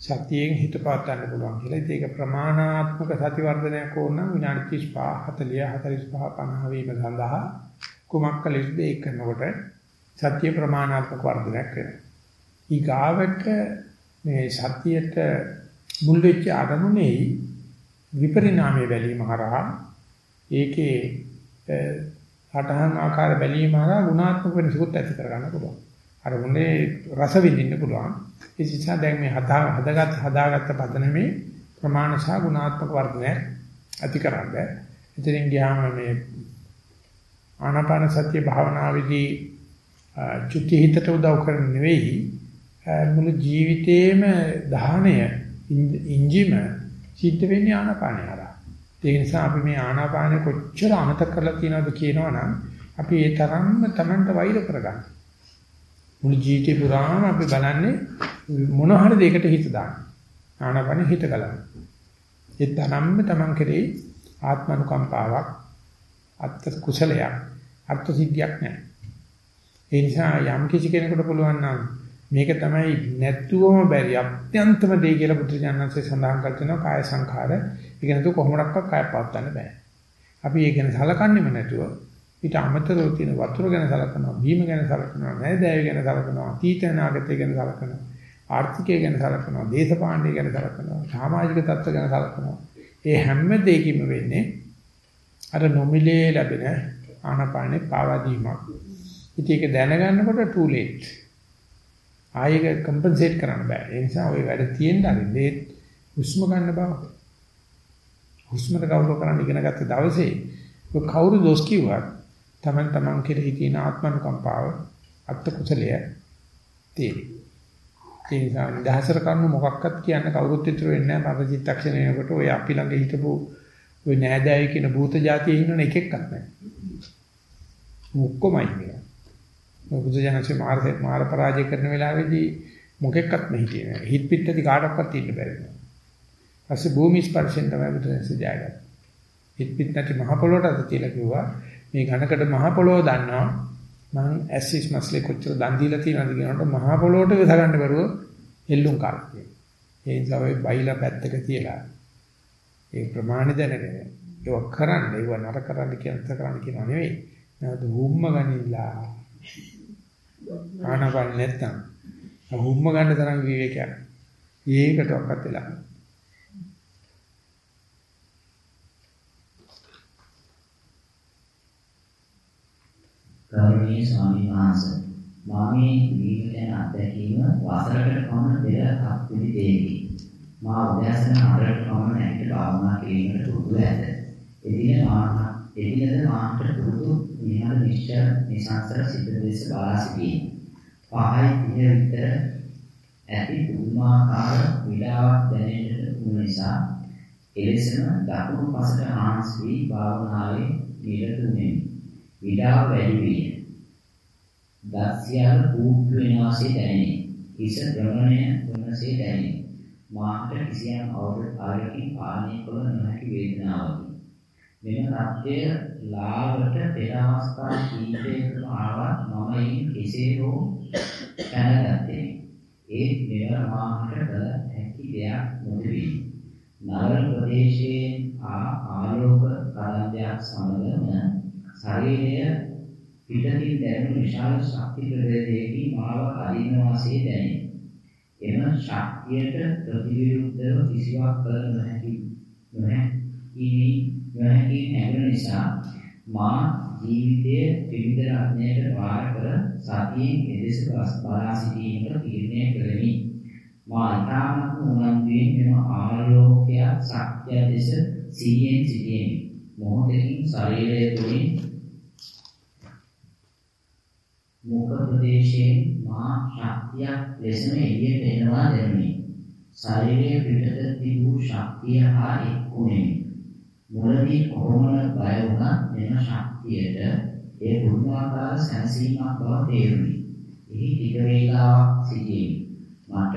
සතියෙන් හිත පවත්වන්න පුළුවන් කියලා. ඉතින් ඒක ප්‍රමාණාත්මක සති වර්ධනයක් ඕන නම් විනාඩි 35 40 45 50 වීම සඳහා කුමක් කළ යුතුද ඒක කරනකොට සතිය ප්‍රමාණාත්මක වර්ධනයක් වෙනවා. ඊගාවට මේ සතියට මුල් වෙච්ච අරමුණේ විපරිණාමය බැලීම හරහා ඒකේ සටහන් ආකාර බැලීම හරහා ගුණාත්මක වෙනසකුත් ඇති කර ගන්න පුළුවන්. අරමුණේ රස විඳින්න පුළුවන්. ඒ නිසා දැන් මේ හදා හදාගත් හදාගත්ත පදනමේ ප්‍රමාණ සහ ගුණාත්මක වර්ධනය ඇතිකරන්න. ඉතින් ගියාම මේ ආනාපාන සතිය භාවනාවේදී චුති හිතට උදව් කරන නෙවෙයි මුළු ජීවිතේම දහණය ඉංජිම සිද්ධ වෙන්නේ ආනාපානය හරහා. ඒ නිසා අපි මේ ආනාපානය කොච්චර අමතක කරලා තියෙනවද කියනවනම් අපි ඒ තරම්ම Tamanට වෛර කරගන්න. මුළු ජීවිතේ පුරාම අපි බලන්නේ මොන හරි දෙයකට හිත දාන්න. ආනාපානෙ හිත ගලන. ඒ තරම්ම Taman කෙරේ ආත්මනුකම්පාවක් අත්ත් කුසලයක් අර්ථ සිද්ධියක් නැහැ. ඒ නිසා යම් කිසි කෙනෙකුට පුළුවන් නම් මේක තමයි නැත්තුවම බැරි අත්‍යන්තම දේ කියලා බුදුජානන්සේ සඳහන් කරනවා කාය සංඛාර. ඒක නේද කොහොමඩක්වත් කාය පවත්වන්න බෑ. අපි ඒක ගැන සලකන්නේම නැතුව ඊට අමතරව තියෙන වතුර ගැන සලකනවා, බීම ගැන සලකනවා, නෑදෑය ගැන සලකනවා, අතීත අනාගතය ගැන සලකනවා, ආර්ථිකය ගැන සලකනවා, දේශපාලනය ගැන සලකනවා, සමාජික තත්ත්ව ගැන සලකනවා. ඒ හැම දෙයකින්ම වෙන්නේ අර නොමිලේ ලැබෙන ආනපානේ පාවාදීමක්. ඉතින් ඒක දැනගන්නකොට too late. ආයෙක කම්පෙන්සේට් කරන්න බෑ. ඒ නිසා ওই වැඩ තියෙන්න අරින්න ඒ හුස්ම ගන්න බව. හුස්මට ගෞරව කරන්න ඉගෙන ගත්ත දවසේ ඔය කවුරු දොස් කිව්වත් Taman taman කෙරෙහි තියෙන ආත්මනුකම්පාව අත්ත කුසලය තියෙනවා. ඒ නිසා නිදහසර කරන මොකක්වත් කියන්න කවුරුත් විතර වෙන්නේ නැහැ. මම චිත්තක්ෂණයකට ඔය අපි ළඟ හිටපු ඔය නෑදෑය කියන භූත જાතියේ ඉන්නන එකෙක්වත් නැහැ. ඔක්කොමයි කියලා. බුදු ජානකසේ මාර මාර පරාජය කරන වෙලාවේදී මොකෙක්වත් නැහැ හිටියේ. හිත පිටටි කාටවත් ඉන්න බැරි නෑ. ඊපස්සේ භූමි ස්පර්ශයෙන් තමයි බුදුන්සේ ජයගත්තේ. හිත පිට නැති මහ පොළොවට අත තියලා කිව්වා මේ ඝනකට මහ පොළොව දන්නවා මම ඇසිස් මස්ලේ කොච්චර දන් දීලා තියෙනවද කියනකොට මහ පොළොවට වෙස ගන්න බැරුව එල්ලුම් කාර්යය. ඒ නිසා වෙයි බයිලා පැත්තක තියලා ඒ ප්‍රමාණ දැනගෙන ඒක කරන්න ඒව නර කරන්න කියන කරන්න කියනවා නෙවෙයි. නැවත හුම්ම ගනිලා ආනපන නැත්තම් හුම්ම ගන්න තරම් විවේකයක්. ඒකට ඔක්කත් වෙලා. ගෞරවනීය ස්වාමීන් වහන්සේ මා මේ ජීවිත යන අත්දැකීම වසරකට පමණ පෙර අත්විඳි දෙයකි. මා උදෑසන හතරට පමණ ඇයට භාවනා කිරීමට පුරුදු ඇත. එදින මා එදිනද මාට පුරුදු නිහඬ නිශ්චල නිසංසර සිත දෙස බලා සිටී. පහයි තිය විතර ඇති පුදුමාකාර විඩාවක් දැනෙන්නට වුණ නිසා එලෙසම දකුණු පසට හාන්ස් වී භාවනාවේ නිරත වෙමි. විඩාව වැඩි විය. දස්සියල් කූප්පු වෙනවාසේ දැනේ. හිස භ්‍රමණය වනසේ දැනේ. මාට කිසියම් ආරකින් පාලනය කළ නොහැකි වේදනාවකි. මෙම தත්ය ලාවට පෙර අවස්ථා කීපයකම ආවත් මම ඉන් කෙසේ හෝ දැනගත්තේ. ඒ මෙවර මාහට කළ හැකි දෙයක් නොතිබී. නගර ප්‍රදේශයේ ආලෝක කරන්දයක් සමගම ශරීරය පිටතින් දැනුණු විශාල ශක්ති ප්‍රදේශයකින් මාව අදින වාසේ දැනේ. එම ශක්තියට ප්‍රතිවිරුද්ධව කිසිවක් කළ නොහැකි නොහැකි නොහැකි නැගෙන නිසා මා ජීවිතයේ ත්‍රිවිධ රත්නයට වාර කර සතියෙන් එදෙස බලා සිටීමට තීරණය කළෙමි. මා ඊටමත් උනන්දුවෙන් මෙම ආලෝකය සත්‍ය දෙස සිහියෙන් සිටියෙමි. මොහොතකින් ශරීරය තුළින් මුඛ ප්‍රදේශයෙන් මා ශක්තියක් ලෙසම එළියට එනවා දැනුනි. ශරීරයේ පිටත තිබූ ශක්තිය හා එක්ුණෙමි. මුලදී කොහොමද බය වුණත් මෙම ශක්තියට ඒ පුදුමාකාර සැනසීමක් බව තේරුණි. එහි ටික වේලාවක් සිටියෙමි. මට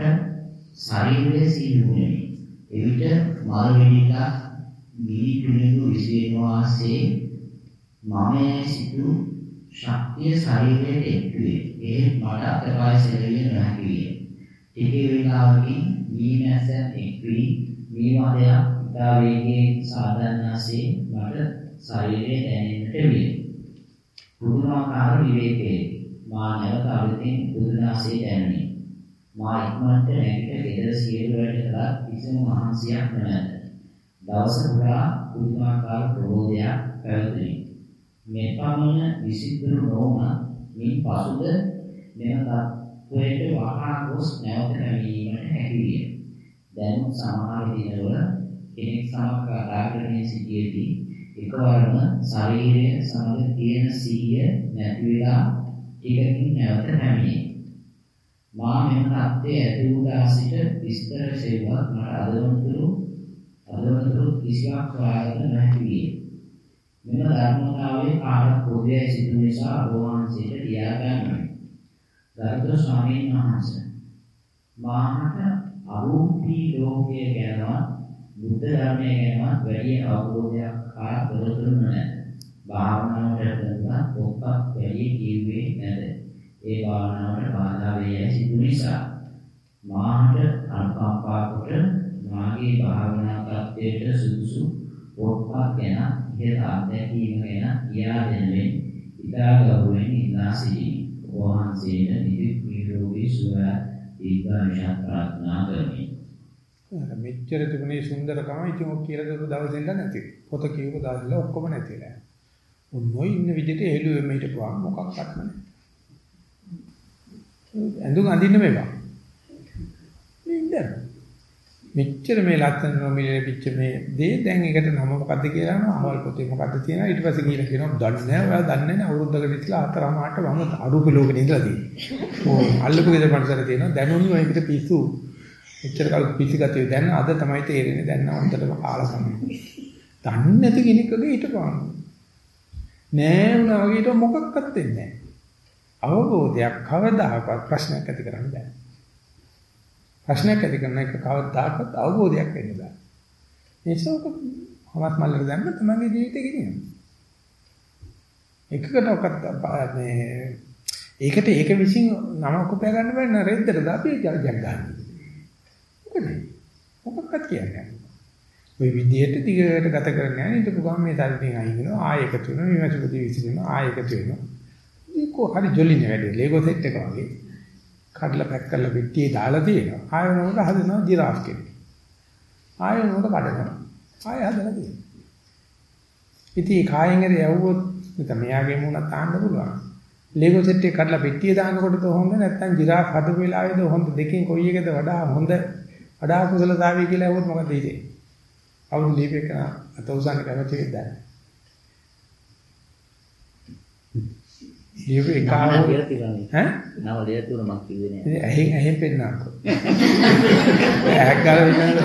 ශරීරයේ සීනුනේ. එවිට මල් වෙඩිලා ගිනි පිළිඳු විසිරෙනවා ආසේ මමයේ සිටු ශක්තිය ශරීරයට එක්ුවේ. ඒ මට අතපය සෙලවිය නොහැකි විය. ටික වේලාවකින් මීමැස එක්වි මීමදයක් ඉතා වේගයෙන් සාධන්නාසේ මට ශරීරයේ දැනෙන්නට විය. පුදුමාකාර විවේකයේ මා නැවත අලුතින් පුදුනාසේ දැනුනි. මා ඉක්මනට නැගිට ගෙදර සියලු වැඩ කළා කිසිම මහන්සියක් නැත. දවස පුරා පුදුමාකාර ප්‍රබෝධයක් පැවතුණි. මේ පමණ විසිතුරු නොවන මින් පසුද මෙම පුරේට වහා ගොස් නැවත පැමිණීමට හැකි විය. දැන් සමහර දිනවල කෙනෙක් සමග කතා කරමින් සිටියේදී එකවරම ශරීරය සමග තියෙන සීය නැති වෙලා ටිකකින් නැවත පැමිණේ. මා මෙම තත්ත්වයේ ඇති වූ දාසිට විස්තර සේවත් මට අදවතුරු අදවතුරු කිසිවක් හොයාගන්න නැති විය. මෙම ධර්මතාවයේ කාලක් පොදේ සිදු නිසා අවවාන්සේට ලියා ගන්නවා. ගරුතර ස්වාමීන් වහන්සේ මාහට අරූපී ලෝකය ගැනවත් බුද්ධ ධර්මය ගැනවත් වැඩි අවබෝධයක් හා තොරතුරු නැත. භාවනාවට කරන පොත්පත් වැඩි කිව්වේ නැත. ඒ භාවනාවට බාධා වේ සිදු නිසා මාහට අනුකම්පා කොට මාගේ භාවනා තත්ත්වයට සුදුසු පොත්පත් ගැන ඉහත අත්දැකීම ගැන කියා දෙනුවෙන් ඉතා ගෞරවයෙන් ඉල්ලා සිටිමි. වහන්සේට නිදුක් නිරෝගී සුවය දීර්ඝායුෂ ප්‍රාර්ථනා කරමි. මෙච්චර තිබුණේ සුන්දරකම ඉතින් ඔක් කියලා දවස් දවසෙන් නැති. පොත කියවපු දවස්වල ඔක්කොම නැතිලා. උන්නෝයි ඉන්න විදිහට හෙළුවෙම හිටපුවා මොකක්වත් නැහැ. ඇඳුම් අඳින්න මේවා. ඉන්න. මෙච්චර මේ ලස්සන නොමිලේ පිච්ච මේ දේ දැන් එකට නම මොකද්ද කියලා අහනවා අහවල් පොතේ මොකද්ද තියෙනවා ඊට පස්සේ කියලා කියනවා දන්නේ නැහැ ඔයා දන්නේ නැහැ අවුරුද්දකට ඉස්සලා හතරම ආට වම අරුප ලෝකෙ ඉඳලා තියෙනවා ඕ අල්ලපු ගෙදර පන්සල තියෙනවා දැනුණු ඒකට පිස්සු එච්චර කල් පිස්සු ගතිය දැන් අද තමයි තේරෙන්නේ දැන් නවන්තටම කාලා සමය දන්නේ නැති කෙනෙක්ගේ හිටපන් නෑ වුණා වගේ මොකක්වත් වෙන්නේ නැහැ අවබෝධයක් කවදාකවත් ප්‍රශ්නයක් ඇති කරන්න බෑ ප්‍රශ්නයක් ඇති කරන එක කවදාකවත් අවබෝධයක් වෙන්න බෑ. ඒසෝක හවත් මල්ලට දැම්ම තමන්ගේ ජීවිතේ ගෙනියන්න. එකකට ඔක්කත් මේ ඒකට ඒක විසින් නම කුපය ගන්න බෑ නේද රෙද්දට දාපි ජග් ගන්න. මොකද? මොකක්වත් කියන්නේ ওই විදිහට දිගට ගත කරන්න යන ඊට පුගම මේ තල්පින් අයින් වෙනවා ආය එකතු වෙනවා විමසුපති විසිරෙනවා ආය එකතු වෙනවා. ඒක හරි ජොලිනේ වැඩේ ලේගෝ සෙට් එක වගේ. කඩලා පැක් කරලා පිටියේ දාලා තියෙනවා. ආයෙ නෝට හදනවා ජිරාෆ් කෙනෙක්. ආයෙ නෝට කඩනවා. ආයෙ හදලා තියෙනවා. ඉතින් කායෙන් හරි යවුවොත් නැත්නම් මෙයාගේ මූණත් තාන්න පුළුවන්. ලේගෝ සෙට් එක කඩලා පිටියේ දානකොටද හොඳ නැත්නම් ජිරාෆ් හදපු වෙලාවේද හොඳ දෙකෙන් කොයි එකද වඩා හොඳ වඩා කුසලතාවය කියලා ඇහුවොත් මොකද හිතේ? අවුරු දීපේක අත උසන්න කැමති වෙද්දී ලියපු එක ආවෝ. ඈ? නම ලියලා තිබුණා මම කිව්වේ නෑ. ඇහෙන් ඇහෙන් පෙන්නන්නකො. ඇහක් ගාලා වින්නද?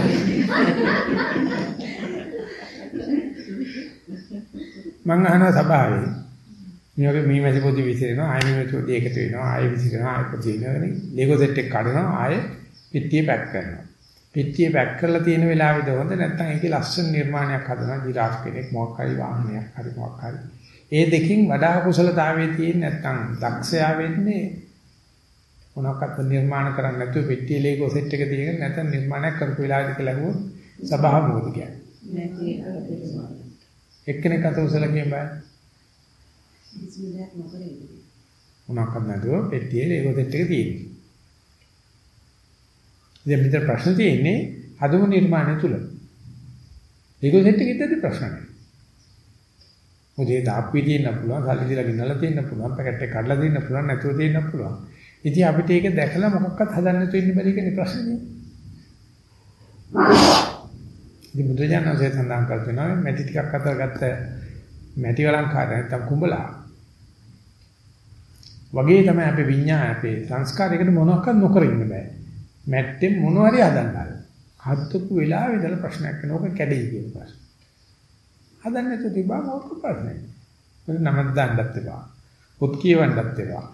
මං අහන සභාවේ මේ වගේ මේ මැසි පොඩි විසිරෙනවා ආයෙ මේ මැසි පොඩි එකතු වෙනවා ආයෙ විසිරෙනවා ආයෙ පොඩි වෙනවා ලේගෝ සෙට් එක කඩනවා ආයෙ පිටියේ පැක් කරනවා. පිටියේ පැක් කරලා තියෙන වෙලාවෙද හොඳ නැත්නම් ඒකේ ලස්සන නිර්මාණයක් හදනවා ජිරාෆ් කෙනෙක් මොකක් හරි වාහනයක් හරි මොකක් හරි. ඒ දෙකින් වඩා කුසලතාවයේ තියෙන නැත්නම් දක්ෂයා වෙන්නේ මොනවාකට නිර්මාණ කරන්න නැතුව පෙට්ටිය ලේගෝ සෙට් එක තියෙන නැත්නම් නිර්මාණයක් කරපු වෙලාවදී කියලා හුවොත් සබහා මොකද කියන්නේ. එක්කෙනෙක් අත උසල කියන බය මොනවාකට නැතුව පෙට්ටියේ ලේගෝ සෙට් එක තියෙන්නේ. දැන් මෙතන ප්‍රශ්න තියෙන්නේ හදමු නිර්මාණය තුල ලේගෝ සෙට් එකෙද්දී ප්‍රශ්න නැහැ මොකද ඒ දාප්පි තියෙන්න පුළුවන්, සල්ලි දීලා ගෙනල්ලා තියෙන්න පුළුවන්, පැකට් එක කඩලා දෙන්න පුළුවන්, නැතුව තියෙන්න පුළුවන්. ඉතින් අපිට ඒක දැකලා මොකක්වත් හදන්න නැතුව ඉන්න බැරි කියන්නේ ප්‍රශ්නේ. ඉතින් බුදුජානකසේ සඳහන් කරනවා මැටි ටිකක් අතර ගත්ත මැටි වලංකාර නැත්තම් කුඹලා. වගේ තමයි අපේ විඤ්ඤාණ අපේ සංස්කාරයකට මොනවාක්වත් නොකර ඉන්න බෑ. මැට්ටෙන් මොනවා හරි හදන්න. හත්තු වෙලාවෙ ඉඳලා ප්‍රශ්නයක් වෙනවක කැඩෙයි කියන ප්‍රශ්න. හදන්න නැතුව තිබා මොකක් ප්‍රශ්නයි. මොකද නමක් දාන්නත් එපා. පොත් කියවන්නත් එපා.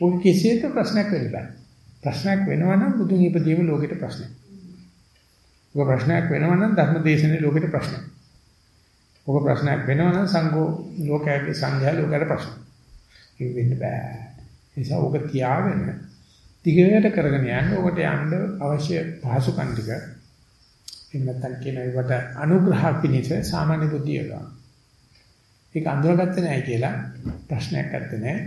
ඔය කිසියක ප්‍රශ්නයක් වෙන්න බෑ. ප්‍රශ්නයක් වෙනවා නම් බුදුන් ඉපදීම ලෝකෙට ප්‍රශ්නයක්. ඔක ප්‍රශ්නයක් වෙනවා නම් ධර්ම දේශනේ ලෝකෙට ප්‍රශ්නයක්. ඔක ප්‍රශ්නයක් වෙනවා නම් සංඝෝ ලෝකයේ සංඝයා ලෝකයට ප්‍රශ්න. ඒක වෙන්න බෑ. ඒ නිසා ඔක තියාගෙන දිගට කරගෙන යන්න ඔකට යන්න අවශ්‍ය පහසුකම් ටික එහෙම නැත්නම් කියන ඒකට අනුග්‍රහ පිණිස සාමාන්‍ය බුද්ධිය ගන්න. ඒක අඳුරගත්තේ නැහැ කියලා ප්‍රශ්නයක් නැත්තේ නෑ.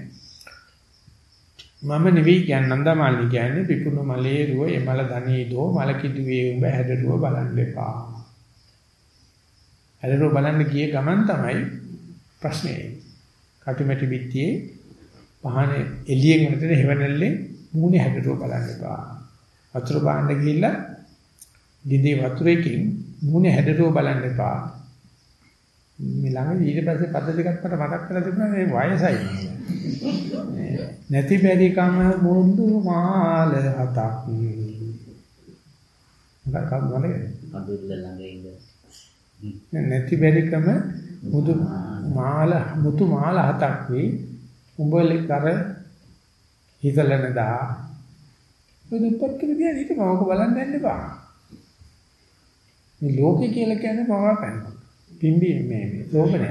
මම නෙවෙයි කියන්නේ නන්දමාලි කියන්නේ පිපුණු මලේ රුව එමල ධනීදෝ මල කිදුවේ උඹ හැදරුව බලන්න එපා. හැදරුව බලන්න ගිය ගමන් තමයි ප්‍රශ්නේ. කටුමැටි පිටියේ පහනේ එළියෙන් වදින හැවණල්ලේ මූණේ හැඩරුව බලන්න එපා. වතුර බාන්න ගිහිල්ලා දිදී වතුරේකින් මූණේ හැඩරුව බලන්න එපා. මේ ළඟ ඊට පස්සේ පද දෙකක් මට මතක් කරලා තිබුණා මේ වයසයි. නැති බැරිකම මුඳු මාල හතක්. මොකක්ද මොනවද? අඳුල්ල ළඟ ඉඳ. නැති බැරිකම මුදු මාල මුතු මාල හතක් වේ. උඹලේ කර හිතලන දා. ඔය දෙපත් කියලා හිත මවක බලන්න යන්න එපා. මේ ලෝකේ කියලා කියන්නේ මවා පැනනවා. පිම්බි මේ මේ සෝපනය.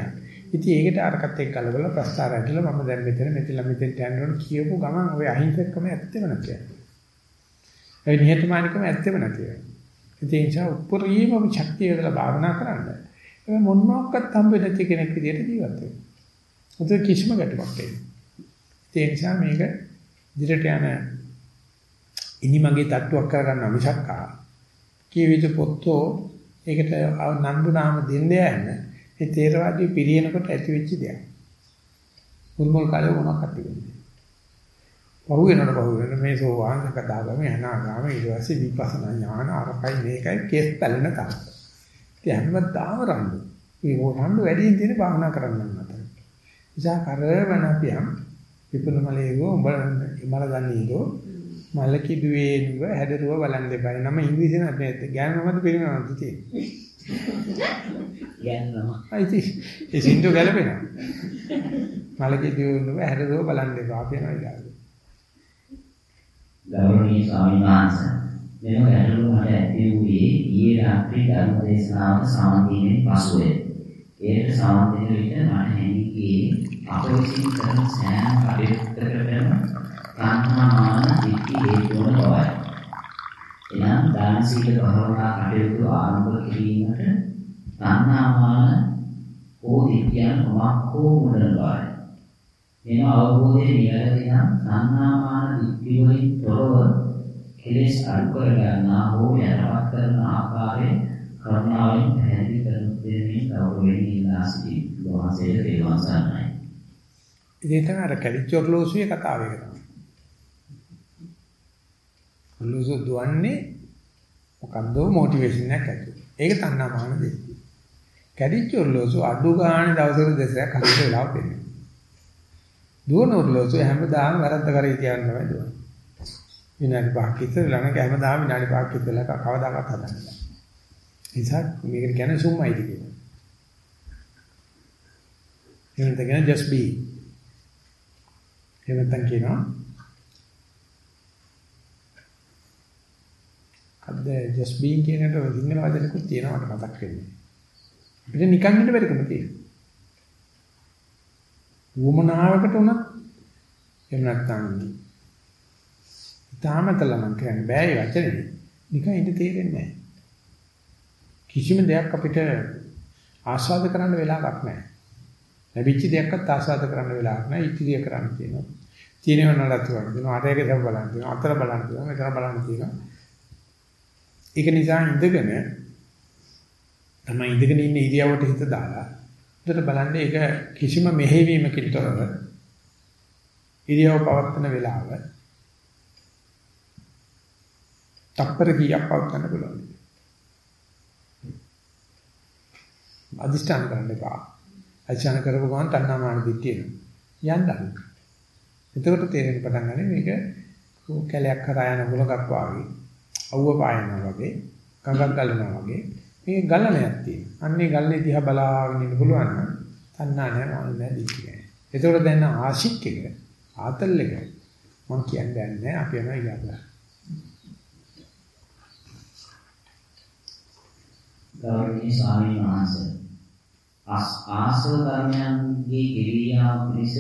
ඉතින් ඒකට අරකට එක්ක කලබල ප්‍රස්තාර ඇදලා මම දැන් මෙතන මෙතන මෙතෙන්ට යන්න ඕන කියපු ගමන් ඔය අහිංසකකම ඇත්තෙම නැති වෙනවා. ඒ නිහතමානිකම ඇත්තෙම නැති වෙනවා. ඉතින් ඒ නිසා උපරිම ශක්තිය වල භාවනා කරන්න. ඒ මොනවාක්වත් හම්බෙ නැති කෙනෙක් විදිහට ජීවත් වෙනවා. ඒක කිසිම ගැටලුවක් නැහැ. ඒ නිසා මේක දිරට යන ඉනිමගේ තට්ටුවක් කරගන්න මිසක්කා කීවිද පොත්තෝ ඒකට නන්දු නාම දෙන්න යන ඒ තේරවාදී පිරිනකොට ඇති වෙච්ච දෙයක්. මුල් මුල් කාලේ මොනවක්ද තිබුණේ. පහු වෙනකොට පහු වෙන මේ සෝවාන් සකදාගම යනාගාම ඊට පස්සේ විපස්සනා ඥාන අරකයි මේකයි කේස් පැලෙන තරම. ඉතින් හැමදාම රණ්ඩු. මේ රණ්ඩු වැඩියෙන් තියෙන භාවනා කරන්න නැතර. ඉසා කරවන අපියම් විපුලමලේගෝ උඹ මල දන්නේකෝ මල කිදුවේ නුව හැදරුව බලන් දෙපයි. නම ඉංග්‍රීසි නෑ ගෑනමද පිළිගන්නවද තියෙන්නේ. ගෑනම. අයිති ඒ සින්දු ගැලපෙනවා. මල කිදුවේ නුව හැදරුව බලන් දෙපා කියනවා ඊළඟ. ගෞරවනීය ස්වාමීන් වහන්සේ මෙම ගැටලුව මට ඇති වූයේ ඊයේ රාත්‍රී ධර්ම දේශනාව සමාදීමෙන් පසුවය. ඒට සමාදින විට මට හැඟී ගියේ අප විසින් කරන සෑම කටයුත්තකටම තණ්හාමාන දිට්ඨි හේතු වන බවයි. එනම් දාන සීල භාවනා කටයුතු ආරම්භ කිරීමට තණ්හාමාන හෝ දිට්ඨියන් මොකක් හෝ මුදන බවයි. මෙම අවබෝධයේ නිවැරදි නම් තණ්හාමාන දිට්ඨි වලින් තොරව කෙලෙස් අඩු කර ගන්නා හෝ යටපත් කරන ආකාරයේ කරුණාවෙන් පැහැදිලි කර දෙමින් ගෞරවයෙන් ඉල්ලා සිටි වහන්සේට තේරුම් ගන්නයි. ඉතින් තමයි අර කැලිච් ඔර්ලෝසුවේ කතාව එක තමයි. ඔර්ලෝසු දුවන්නේ මොකද්ද මොටිවේෂන් එකක් ඇතුළේ. ඒක තණ්හාමාන දෙයක්. කැලිච් ඔර්ලෝසු අඩු ගානේ දවසකට දෙසරක් හරියට වෙලාව පෙන්නනවා. දුවන ඔර්ලෝසු හැමදාම වැරද්ද කරේ කියන්නේ තමයි දුවන්නේ. විනාඩි 5ක් ඉස්සෙල්ලා නම් හැමදාම විනාඩි 5ක් ඉස්සෙල්ලා කවදාකවත් හදන්නේ නැහැ. නිසා මේකට කියන්නේ සුම්මයිද කියනවා. එහෙනම් කියන just be. එහෙම නැත්නම් කියනවා අද just being කියන එකට සිංහල වචනකුත් තියෙනවා මට මතක් වෙන්නේ. අපිට නිකන් ඉන්න බැරිකම තියෙනවා. වුමනාවකට උනත් එහෙම නැත්නම් තාමතල නම් කියන්නේ බෑ ඒ වචනේ. නිකන් ඉඳ තේරෙන්නේ නැහැ. කිසිම දෙයක් අපිට ආස්වාද කරන්න වෙලාවක් නැහැ. ලැබිච්ච දෙයක්වත් ආස්වාද කරන්න වෙලාවක් නැහැ. ඉතිරිය කරන්න තියෙනවා. තියෙනව නඩත්තු කරන්න තියෙනවා. අරයක දැන් බලන්න තියෙනවා. අතර බලන්න තියෙනවා. මෙතන බලන්න තියෙනවා. ඒක නිසා ඉඳගෙන තමයි ඉඳගෙන ඉන්න ඉරියව්වට හිත දාලා උදේට බලන්නේ ඒක කිසිම මෙහෙවීමකින් තොරව ඉරියව් පවත්වන වෙලාව තප්පර කීයක් පවත්වන්න පුළුවන්. අදිෂ්ඨාන කරන්න එපා. අදිෂ්ඨාන කරපු ගමන් තණ්හාමාන දිට්ඨිය යන්න. එතකොට තේරෙන්න පටන් ගන්නේ මේක කැලයක් කරා යන ගුලකක් වාගේ අවුව පායනවා වගේ කඟක් ගලනවා වගේ මේ ගලණයක් තියෙනවා. අන්නේ ගලනේ දිහා බලාගෙන ඉන්න පුළුවන් නම් තණ්හා නැහැ මාන නැහැ දිට්ඨිය නැහැ. එතකොට දැන් ආශික් එක ආතල් එක මම කියන්නේ නැහැ අපි යනවා ඊළඟට. ගෞරවනීය ස්වාමීන් වහන්සේ ආසව ධර්මයන්ගේ කිරියාව පිළිස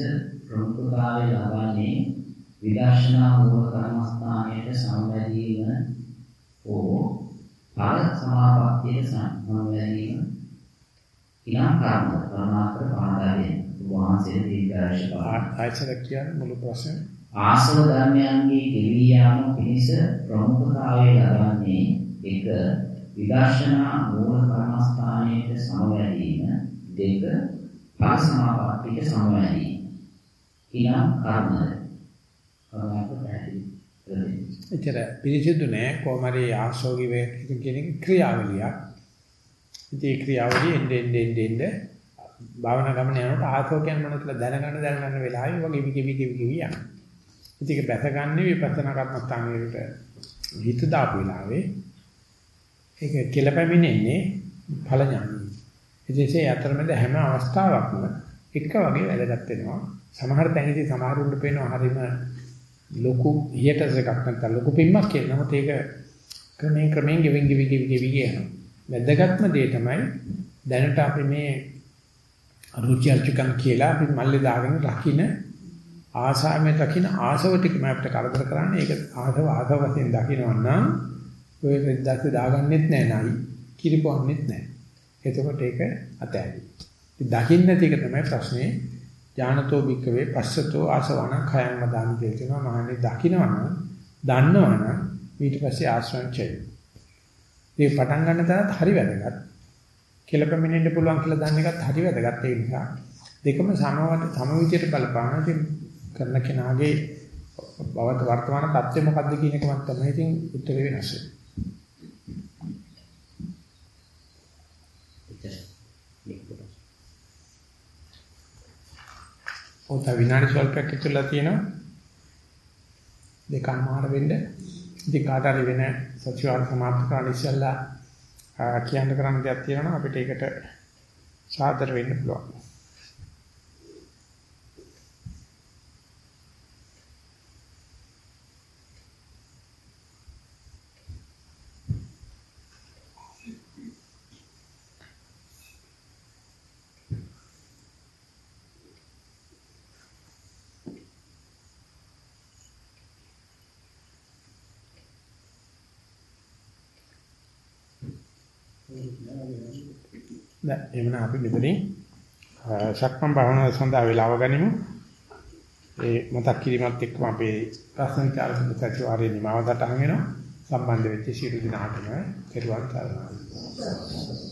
ප්‍රමුඛතාවය ලබන්නේ විදර්ශනා මූල කර්මස්ථානයේ සම්බන්ධීම ඕ ඵල සමාපත්තියේ සම්බන්ධීම ඉලං කර්ම කරුණාකර පාදාවෙන් වහන්සේ දීර්ඝායුෂ ආයතන කියන්නේ මුළු ප්‍රශ්න. ආසව ධර්මයන්ගේ කිරියාව පිළිස ප්‍රමුඛතාවය ලබන්නේ එක විදර්ශනා මූල කර්මස්ථානයේ සමවැදීම දෙක ඵල සමාපත්තියට සමවැදීම කිනම් කර්මද කර්මයක පැහැදිලි එච්චර පිළිසිදු නෑ කොහමරි ආශෝගී වේ කියන ක්‍රියාවලියක්. ඉතින් ක්‍රියාවලිය එන්නේ එන්නේ එන්නේ භාවනා ගමන යනකොට ආශෝකයන් මොනවද කියලා දැනගන්න දැනගන්න වෙලාවෙ වගේ විකි විකි විකි යනවා. ඉතින් ඒක බැසගන්නේ විපස්සනා කර්මස්ථානයේට හිත දාපු වෙලාවේ ඒක කෙලපැමිනෙන්නේ ඵල ඥානයි. ඉතින් ඒ අතරමැද හැම අවස්ථාවකම එක වගේ වැදගත් වෙනවා. සමහර තැනදී සමහරුන්ට පේනවා හරීම ලොකු හියටස් එකක් නැත්නම් ලොකු පිම්මක් කියලා. නමුත් ඒක ක්‍රමයෙන් ක්‍රමයෙන් ගෙවින් ගෙවි ගෙවි ගෙවි යනවා. වැදගත්ම දේ තමයි දැනට අපි මේ රුචි අරුචිකම් කියලා අපි මල්ලේ දාගෙන රකින්න ආසාවෙන් රකින්න ආසව ටිකම අපිට කරදර කරන්නේ ඒක ආසව ආසව වශයෙන් දකින්න නම් ඔය රෙද්දක් දාගන්නෙත් නෑ නයි කිරිපොන්නෙත් නෑ එතකොට ඒක අතෑරි. ඉතින් දකින්න නැති එක තමයි ප්‍රශ්නේ ඥානතෝ භික්කවේ පස්සතෝ ආසවණ khයං මදාන කියනවා මහන්නේ දකින්නවනම් දන්නවනම් ඊට පස්සේ ආශ්‍රං චය. මේ පටන් ගන්න තරත් හරි වැදගත්. කෙලපෙමිනෙන්න පුළුවන් කියලා දන්න එකත් හරි වැදගත් ඒ නිසා දෙකම සමවට සම විදියට බලපාන ඉතින් කරන කෙනාගේ බවත් වර්තමාන තත්ත්වය මොකද්ද කියන එක මම තමයි ඉතින් උත්තරේ වෙනස් වෙන්නේ. ඔත විනාඩි ස්වල්පයක් ඉතුරුලා තියෙනවා. දෙකමාර වෙන්න. ඉතින් කාට හරි වෙන සත්‍යවාද සමාප්ත කරන්න ඉස්සෙල්ලා කියන්න කරන්න දෙයක් තියෙනවා අපිට ඒකට සාදර වෙන්න පුළුවන්. දැන් එමන අපි මෙතනින් ශක්මන් භාවනාව සඳහා වේලාව ගනිමු. ඒ මතක් කිරීමත් එක්කම අපේ ප්‍රශ්න විචාර සතිවාරයේ නිමාව දටහන් වෙනවා. සම්බන්ධ වෙච්ච සියලු දෙනාටම පෙරවන් කරනවා.